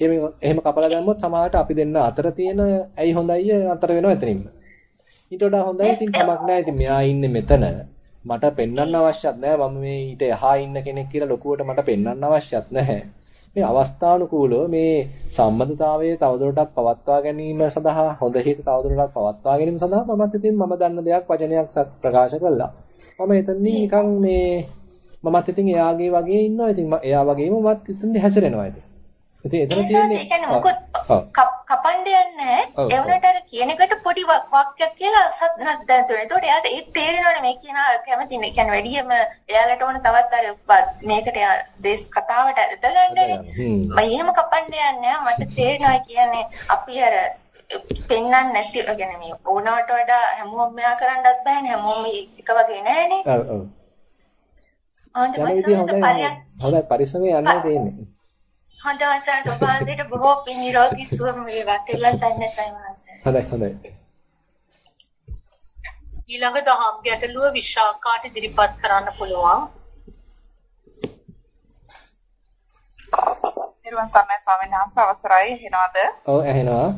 එහෙම එහෙම කපලා දැම්මොත් සමහරට අපි දෙන්න අතර තියෙන ඇයි හොඳයි අතර වෙනවා එතනින්ම. ඊට වඩා හොඳයි ඉතින් කමක් නැහැ. ඉතින් මෙයා ඉන්නේ මෙතන. මට පෙන්වන්න අවශ්‍යත් නැහැ. මම මේ ඊට එහා ඉන්න කෙනෙක් කියලා ලොකුවට මට පෙන්වන්න අවශ්‍යත් නැහැ. මේ අවස්ථානුකූලව මේ සම්බන්ධතාවයේ තවදුරටත් පවත්වා ගැනීම සඳහා හොඳ හිත තවදුරටත් පවත්වා ගැනීම සඳහා මමත් ඉතින් මම දන්න දෙයක් වචනයක් ප්‍රකාශ කළා. මම එතනින් නිකන් මේ මමත් ඉතින් එයාගේ වගේ ඉන්නවා. ඉතින් එයා වගේම මමත් ඉතින් හැසිරෙනවා ඉතින්. ඉතින් එතන තියෙන්නේ කපන්න යන්නේ නැහැ. ඒ වුණාට අර කියන එකට පොඩි වාක්‍යයක් කියලා සත්නස් දැන් තුනේ. ඒතකොට එයාට ඒක තේරෙනවනේ මේ කියන කැමති නේ. කියන්නේ වැඩියම එයාලට ඕන තවත් අර මේකට දේශ කතාවට ඇදගන්නනේ. මම එහෙම කපන්න යන්නේ මට තේරෙනවා කියන්නේ අපි අර පෙන්වන්න නැති يعني මේ ඕනවට වඩා හැමෝම මෙයා කරන්නත් බෑනේ. හැමෝම එක වගේ නෑනේ. ඔව් ඔව්. හොඳයි පරිස්සමෙන් යන්නයි තියෙන්නේ. හොඳයි සර් වහන්සේට බොහෝ පින් නිරෝගී සුවම වේවා කියලා සන්නේ සයිමහන්සේ. හොඳයි හොඳයි. ඊළඟ දහම් ගැටලුව විශාකාට ඉදිරිපත් කරන්න පුළුවන්. නිර්වන් සර්ණයි ස්වාමීන් වහන්සේ අවසරයි එනවාද? ඔව් ඇහෙනවා.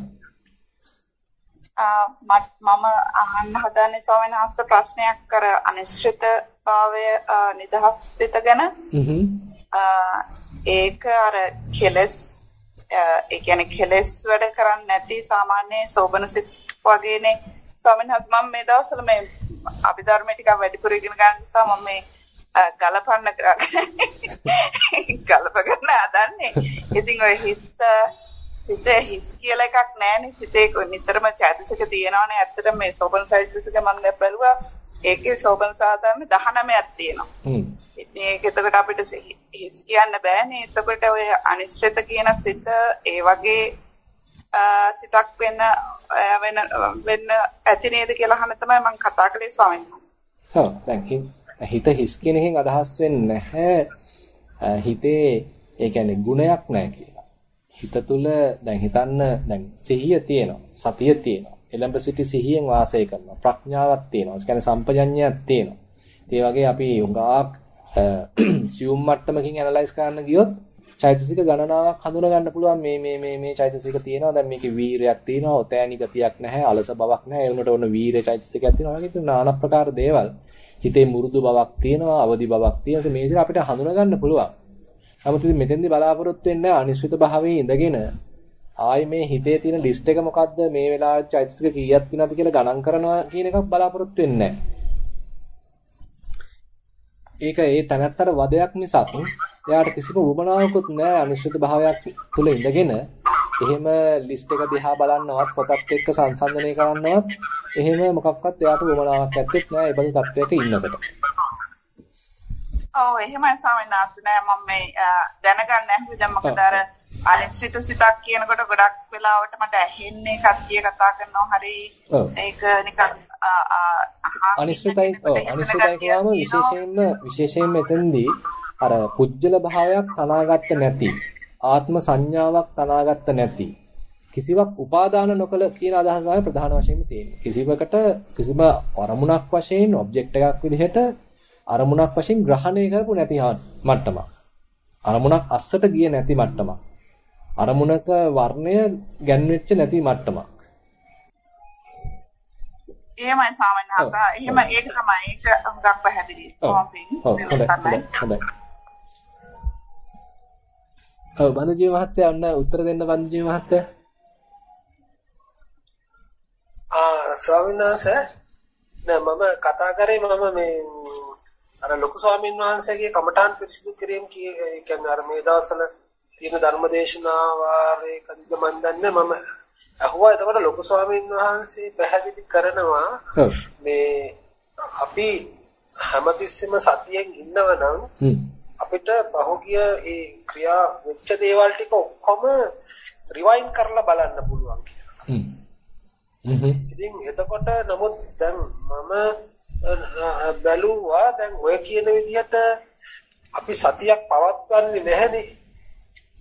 මම අහන්න හදන්නේ ස්වාමීන් වහන්සේ ප්‍රශ්නයක් කර අනිශ්චිත භාවය නිදහස් සිත ගැන. ඒක අර කෙලස් ඒ කියන්නේ කෙලස් වැඩ කරන්නේ නැති සාමාන්‍ය සෝබන සිත් වගේනේ ස්වාමීන් වහන්සේ මම මේ දවස්වල මේ අභිධර්ම ටිකක් වැඩිපුර ඉගෙන ගන්න නිසා මම මේ ගලපන්න ගලප ගන්න හදන්නේ. ඉතින් ඔය හිස් සිතේ හිස් කියලා එකක් නැහැනේ. සිතේ නිතරම චෛතසික තියෙනවනේ. ඇත්තටම මේ සෝබන චෛතසික මම දැන් බැලුවා. ඒකේ සෝබන සාධාරණ 19ක් තියෙනවා. හ්ම්. ඒක එතකොට අපිට හිස් කියන්න බෑනේ. එතකොට ඔය අනිශ්චිත කියන සිත ඒ වගේ සිතක් වෙන්න වෙන වෙන්න ඇති නේද කියලා අහන්න තමයි මම කතා කළේ ස්වාමීන් වහන්සේ. ඔව් දැන් හිත හිස් කියන එකෙන් අදහස් වෙන්නේ නැහැ. හිතේ ඒ කියන්නේ ගුණයක් නැහැ කියලා. හිත තුල දැන් හිතන්න දැන් සිහිය තියෙනවා. සතිය තියෙනවා. එළඹ සිටි සිහියෙන් වාසය කරනවා. ප්‍රඥාවක් තියෙනවා. ඒ කියන්නේ සම්පජඤ්ඤයක් තියෙනවා. ඒ වගේ අපි උඟාක් සියුම් මට්ටමකින් ඇනලයිස් කරන්න ගියොත් චෛතසික ගණනාවක් හඳුනා ගන්න පුළුවන්. මේ මේ මේ මේ චෛතසික තියෙනවා. දැන් මේකේ වීරයක් තියෙනවා. ඔතෑනි ගතියක් නැහැ. අලස බවක් නැහැ. ඒ උනට ඕන වීර චෛතසිකයක් තියෙනවා. වගේ තියෙන নানা ප්‍රකාර දේවල්. හිතේ මුරුදු බවක් තියෙනවා. අවදි බවක් තියෙනවා. මේ විදිහට අපිට හඳුනා ගන්න පුළුවන්. නමුත් ඉතින් මෙතෙන්දී බලාපොරොත්තු වෙන්නේ අනිශ්චිත භාවයේ ඉඳගෙන ආයි මේ හිතේ තියෙන ලිස්ට් එක මොකද්ද? මේ වෙලාවේ චෛතසික කීයක් තියෙනවද කියලා ගණන් කරනවා කියන එකක් බලාපොරොත්තු වෙන්නේ ඒක ඒ තනත්තර වදයක් මිසක් එයාට කිසිම උවමනාවකුත් නැහැ. අනිශ්චිත භාවයක් තුල ඉඳගෙන එහෙම ලිස්ට් එක දිහා බලන්නවත් පොතත් එක්ක සංසන්දනය කරන්නවත් එහෙම මොකක්වත් එයාට උවමනාවක් නැත්තේ නැහැ. ඒ බඳු තත්වයක ඉන්නකොට. ඔව් එහෙමයි ස්වාමීන් වහන්සේ. නෑ මම මේ දැනගන්න ඇහුවේ දැන් මොකද අර අනිශ්චිත සිතක් කියනකොට ගොඩක් වෙලාවට මට ඇහෙන්නේ කට්ටිය කතා කරනවා හරි. ඒක නිකන් අනිශ්චිතයි. අනිශ්චිතයි කියවම විශේෂයෙන්ම විශේෂයෙන්ම එතෙන්දී අර පුජ්‍යල භාවයක් තනාගත්ත නැති ආත්ම සංඥාවක් තනාගත්ත නැති කිසිවක් උපාදාන නොකල කියන අදහස තමයි ප්‍රධාන වශයෙන් තියෙන්නේ. කිසිවකට කිසිම අරමුණක් වශයෙන් ඔබ්ජෙක්ට් එකක් විදිහට අරමුණක් වශයෙන් ග්‍රහණය කරපු නැති මට්ටමක්. අරමුණක් අස්සට ගියේ නැති මට්ටමක්. අරමුණක වර්ණය ගැන්වෙච්ච නැති මට්ටමක්. එහෙමයි සාමාන්‍ය හසා. එහෙම ඒක තමයි. ඒක හුඟක් පැහැදිලි. කොහොමද? ඔව් බන්දුජී මහත්තයා ඔන්න උත්තර දෙන්න බන්දුජී මහත්තයා. ආ ස්වාමීන් වහන්සේ නෑ මම කතා කරේ මම මේ අර ලොකු ස්වාමීන් වහන්සේගේ කමඨාන් පිරිසිදු කිරීම කියන්නේ අර මේ දවස්වල තියෙන ධර්මදේශනා වාරයකදීද මන් දන්නේ මම අහුවා එතකොට ලොකු ස්වාමීන් වහන්සේ පැහැදිලි කරනවා මේ අපි හැමතිස්සෙම සතියෙන් ඉන්නවනම් අපිට පහුගිය ඒ ක්‍රියා වෙච්ච දේවල් ටික ඔක්කොම රිවයින්ඩ් කරලා බලන්න පුළුවන් කියලා. ඉතින් එතකොට නමුත් දැන් මම බැලුවා දැන් ඔය කියන විදිහට අපි සතියක් පවත්වන්නේ නැහනේ.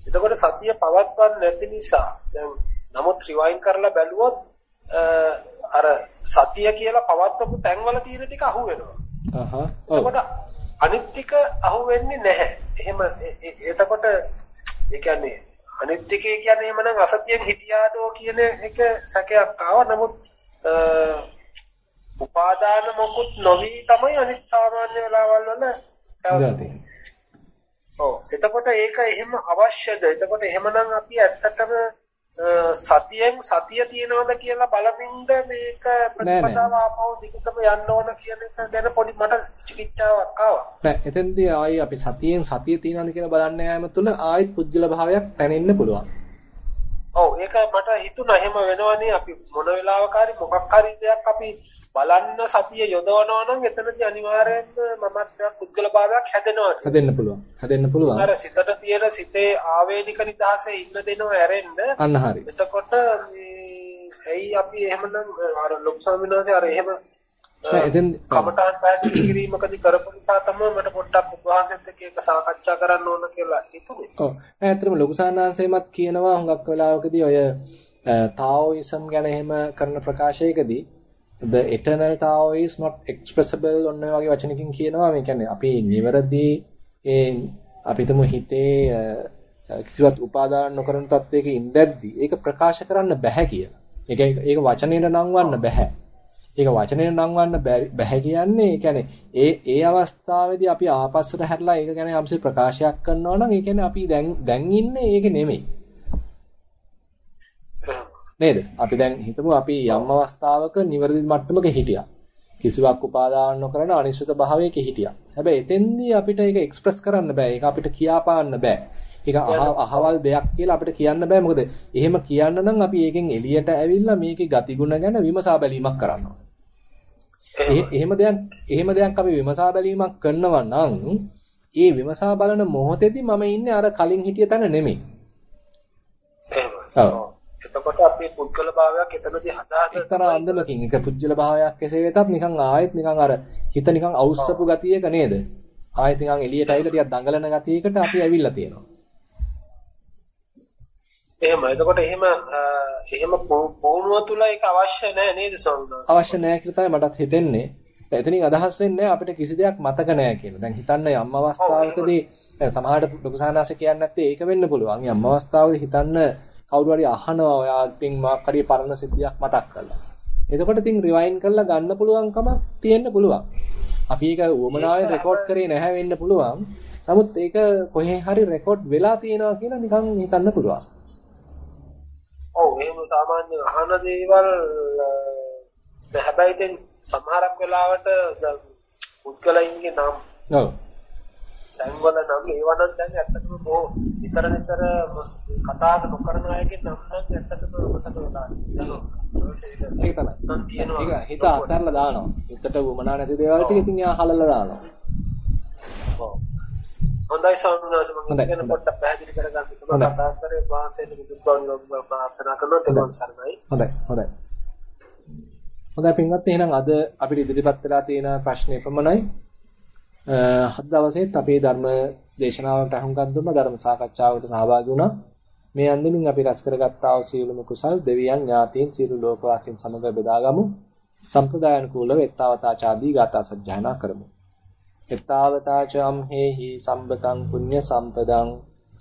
එතකොට සතිය පවත්වන්නේ නැති නිසා දැන් නමුත් රිවයින්ඩ් කරලා බැලුවොත් අර සතිය කියලා පවත්වපු තැන්වල තියෙන ටික අහු වෙනවා. අහහ. එතකොට අනිත් ටික අහු වෙන්නේ නැහැ. එහෙම එතකොට ඒ කියන්නේ අනිත් ටිකේ කියන්නේ එහෙමනම් අසතියෙන් හිටියාදෝ කියන එක සැකයක් ආවා. නමුත් උපාදාන මොකුත් නොවි තමයි අනිත් සාමාන්‍ය වෙලාවල් වල. ඔව්. එතකොට ඒක එහෙම අවශ්‍යද? එතකොට එහෙමනම් අපි ඇත්තටම සතියෙන් සතිය තියනවද කියලා බලමින්ද මේක ප්‍රතිපදාව ආපහු දිගටම යන්න ඕන කියන එක ගැන පොඩි මට චිකිච්ඡාවක් ආවා. නෑ එතෙන්දී ආයි අපි සතියෙන් සතිය තියනවද කියලා බලන්න යාම තුළ ආයිත් පුජ්‍යල භාවයක් පැනෙන්න පුළුවන්. ඔව් ඒක මට හිතුණා එහෙම වෙනවනේ අපි මොන වෙලාවක හරි මොකක් හරි දෙයක් අපි බලන්න සතිය යොදවනවා නම් එතනදී අනිවාර්යයෙන්ම මමත් පුද්ගල භාවයක් හැදෙනවා හැදෙන්න පුළුවන්. හැදෙන්න පුළුවන්. අර සිතට තියෙන සිතේ ආවේනික නිදහසේ ඉන්න දෙනවා ඇරෙන්න. අන්න හරි. එතකොට මේ ඇයි අපි එහෙමනම් අර ලොකු ස්වාමීන් වහන්සේ අර එහෙම නෑ එතෙන් කමඨාන් පැහැදිලි කිරීමකදී කරපු නිසා තමයි මට පොඩ්ඩක් උපවාසෙත් එක්ක ඒක සාකච්ඡා කරන්න ඕන කියලා හිතුනේ. ඔව්. ඇත්තටම ලොකු සානාංශයමත් කියනවා හුඟක් වෙලාවකදී ඔය තාઓයිසම් ගැන එහෙම කරන ප්‍රකාශයකදී the eternal tao is not expressible ඔන්න වගේ වචනකින් කියනවා මේ කියන්නේ අපි නිවැරදි ඒ අපිටම හිතේ කිසිවත් උපාදාන නොකරන තත්වයක ඉඳද්දී ඒක ප්‍රකාශ කරන්න බෑ කියලා. ඒක ඒක වචනයට නංවන්න බෑ. ඒක වචනයෙන් නංවන්න බැහැ කියන්නේ ඒ කියන්නේ ඒ ඒ අවස්ථාවේදී අපි ආපස්සට හැරලා ඒක ගැන යම්සි ප්‍රකාශයක් කරනවා නම් ඒ කියන්නේ අපි දැන් දැන් ඉන්නේ ඒක නෙමෙයි. නේද? අපි දැන් හිතමු අපි යම් අවස්ථාවක නිවැරදි මට්ටමක හිටියා. කිසිවක් උපාදාන නොකරන අනිශ්චිත භාවයක හිටියා. හැබැයි එතෙන්දී අපිට ඒක එක්ස්ප්‍රස් කරන්න බෑ. ඒක අපිට කියාපාන්න බෑ. ඒක අහවල් දෙයක් කියලා අපිට කියන්න බෑ. මොකද එහෙම කියන්න නම් අපි ඒකෙන් එළියට ඇවිල්ලා මේකේ ගතිගුණ ගැන විමසා බැලීමක් කරන්න එහෙම දෙයක් එහෙම දෙයක් අපි විමසා බැලීමක් කරනවා නම් ඒ විමසා බලන මොහොතේදී මම ඉන්නේ අර කලින් හිටිය තැන නෙමෙයි. ඔව්. එතකොට අපේ පුද්ගල භාවයක් එතනදී හදාගන්න එක්තරා අන්දමකින් එක පුජ්‍යල භාවයක් කෙසේ වෙතත් නිකන් ආයෙත් නිකන් අර හිත නිකන් අවුස්සපු ගතියක නේද? ආයෙත් නිකන් එළියට ඇවිල්ලා ටිකක් දඟලන ගතියකට අපි ඇවිල්ලා තියෙනවා. එහෙම. එතකොට එහෙම එහෙම පුහුණුව තුල ඒක අවශ්‍ය නැහැ නේද ස්වාමීනි? අවශ්‍ය නැහැ කියලා තමයි මටත් හිතෙන්නේ. එතනින් අදහස් වෙන්නේ අපිට කිසි දෙයක් මතක නැහැ කියලා. දැන් හිතන්න යම් අවස්ථාවකදී සමහරට ලොකු සාහනාස කියන්නේ නැත්තේ ඒක වෙන්න පුළුවන්. යම් අවස්ථාවකදී හිතන්න කවුරු හරි අහනවා ඔයාගෙන් මාක් හරි පරණ සිද්ධියක් මතක් කරලා. එතකොට ඉතින් රිවයින් කරලා ගන්න පුළුවන්කමක් තියෙන්න පුළුවන්. අපි ඒක උවමනාවෙන් රෙකෝඩ් කරේ නැහැ වෙන්න පුළුවන්. නමුත් ඒක කොහේ හරි රෙකෝඩ් වෙලා තියෙනවා කියලා නිකන් හිතන්න පුළුවන්. ඔව් එහෙම සාමාන්‍ය අහන දේවල් හැබැයි දැන් සමහරක් වෙලාවට පුද්ගලයින්ගේ නම් ඔව් දැන්වල නම් ඒවා නම් දැන් ඇත්තටම බොහෝ විතර විතර කතා නොකරන අයගේ නම් නම් ඇත්තටම මතක වෙලා ඒක තමයි. ඒක හිත අත්හැරලා දානවා. හිතට වමනා නැති දේවල් ටික ඉතින් එයා හලලා දානවා. ඔව්. හොඳයි සාමනාස මම ගැන පොඩ්ඩක් පැහැදිලි කරගන්න. තුමා කතා කරේ වාසයෙන් බුද්ධෝන් ලොබ් ප්‍රාර්ථනා කරනවා. තෙරුවන් සරණයි. හොඳයි හොඳයි. හොඳයි පින්වත් එහෙනම් අද අපිට ඉදිරිපත් වෙලා තියෙන ප්‍රශ්නේ පමණයි හත් දවසේත් අපේ ධර්ම දේශනාවට අහුම්කම් දුන්නා ධර්ම සාකච්ඡාවකට සහභාගී වුණා. මේ අන්දමින් අපි රැස් කරගත්තා වූ සියලුම කුසල් දෙවියන් ඥාතීන් සියලු ලෝකවාසීන් සමග බෙදාගමු. සම්ප්‍රදායනුකූලව එත්තාවතාචාදී ගාථා සජ්ජායනා කරමු. එත්තාවතාච අම්හෙහි සම්බතං පුඤ්ඤ සම්පදං.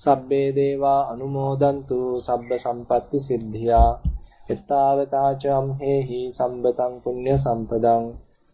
සබ්බේ දේවා අනුමෝදන්තු සබ්බ සම්පatti සිද්ධියා. එත්තාවතාච අම්හෙහි සම්බතං පුඤ්ඤ සම්පදං.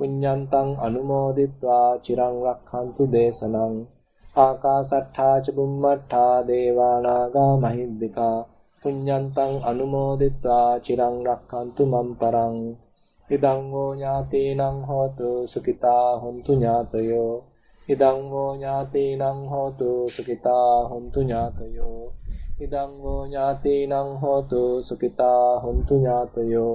පුඤ්ඤන්තං අනුමෝදිත්වා චිරං රක්ඛන්තු දේශනං ආකාසට්ඨා ච බුම්මට්ඨා දේවානාගා මහිද්దికා පුඤ්ඤන්තං අනුමෝදිත්වා චිරං රක්ඛන්තු මම් පරං ඉදං වූ ඥාතීනං හෝතු සුඛිතා හොන්තු ඥාතයෝ ඉදං වූ ඥාතීනං හෝතු සුඛිතා හොන්තු ඥාතයෝ ඉදං වූ ඥාතීනං හෝතු සුඛිතා හොන්තු ඥාතයෝ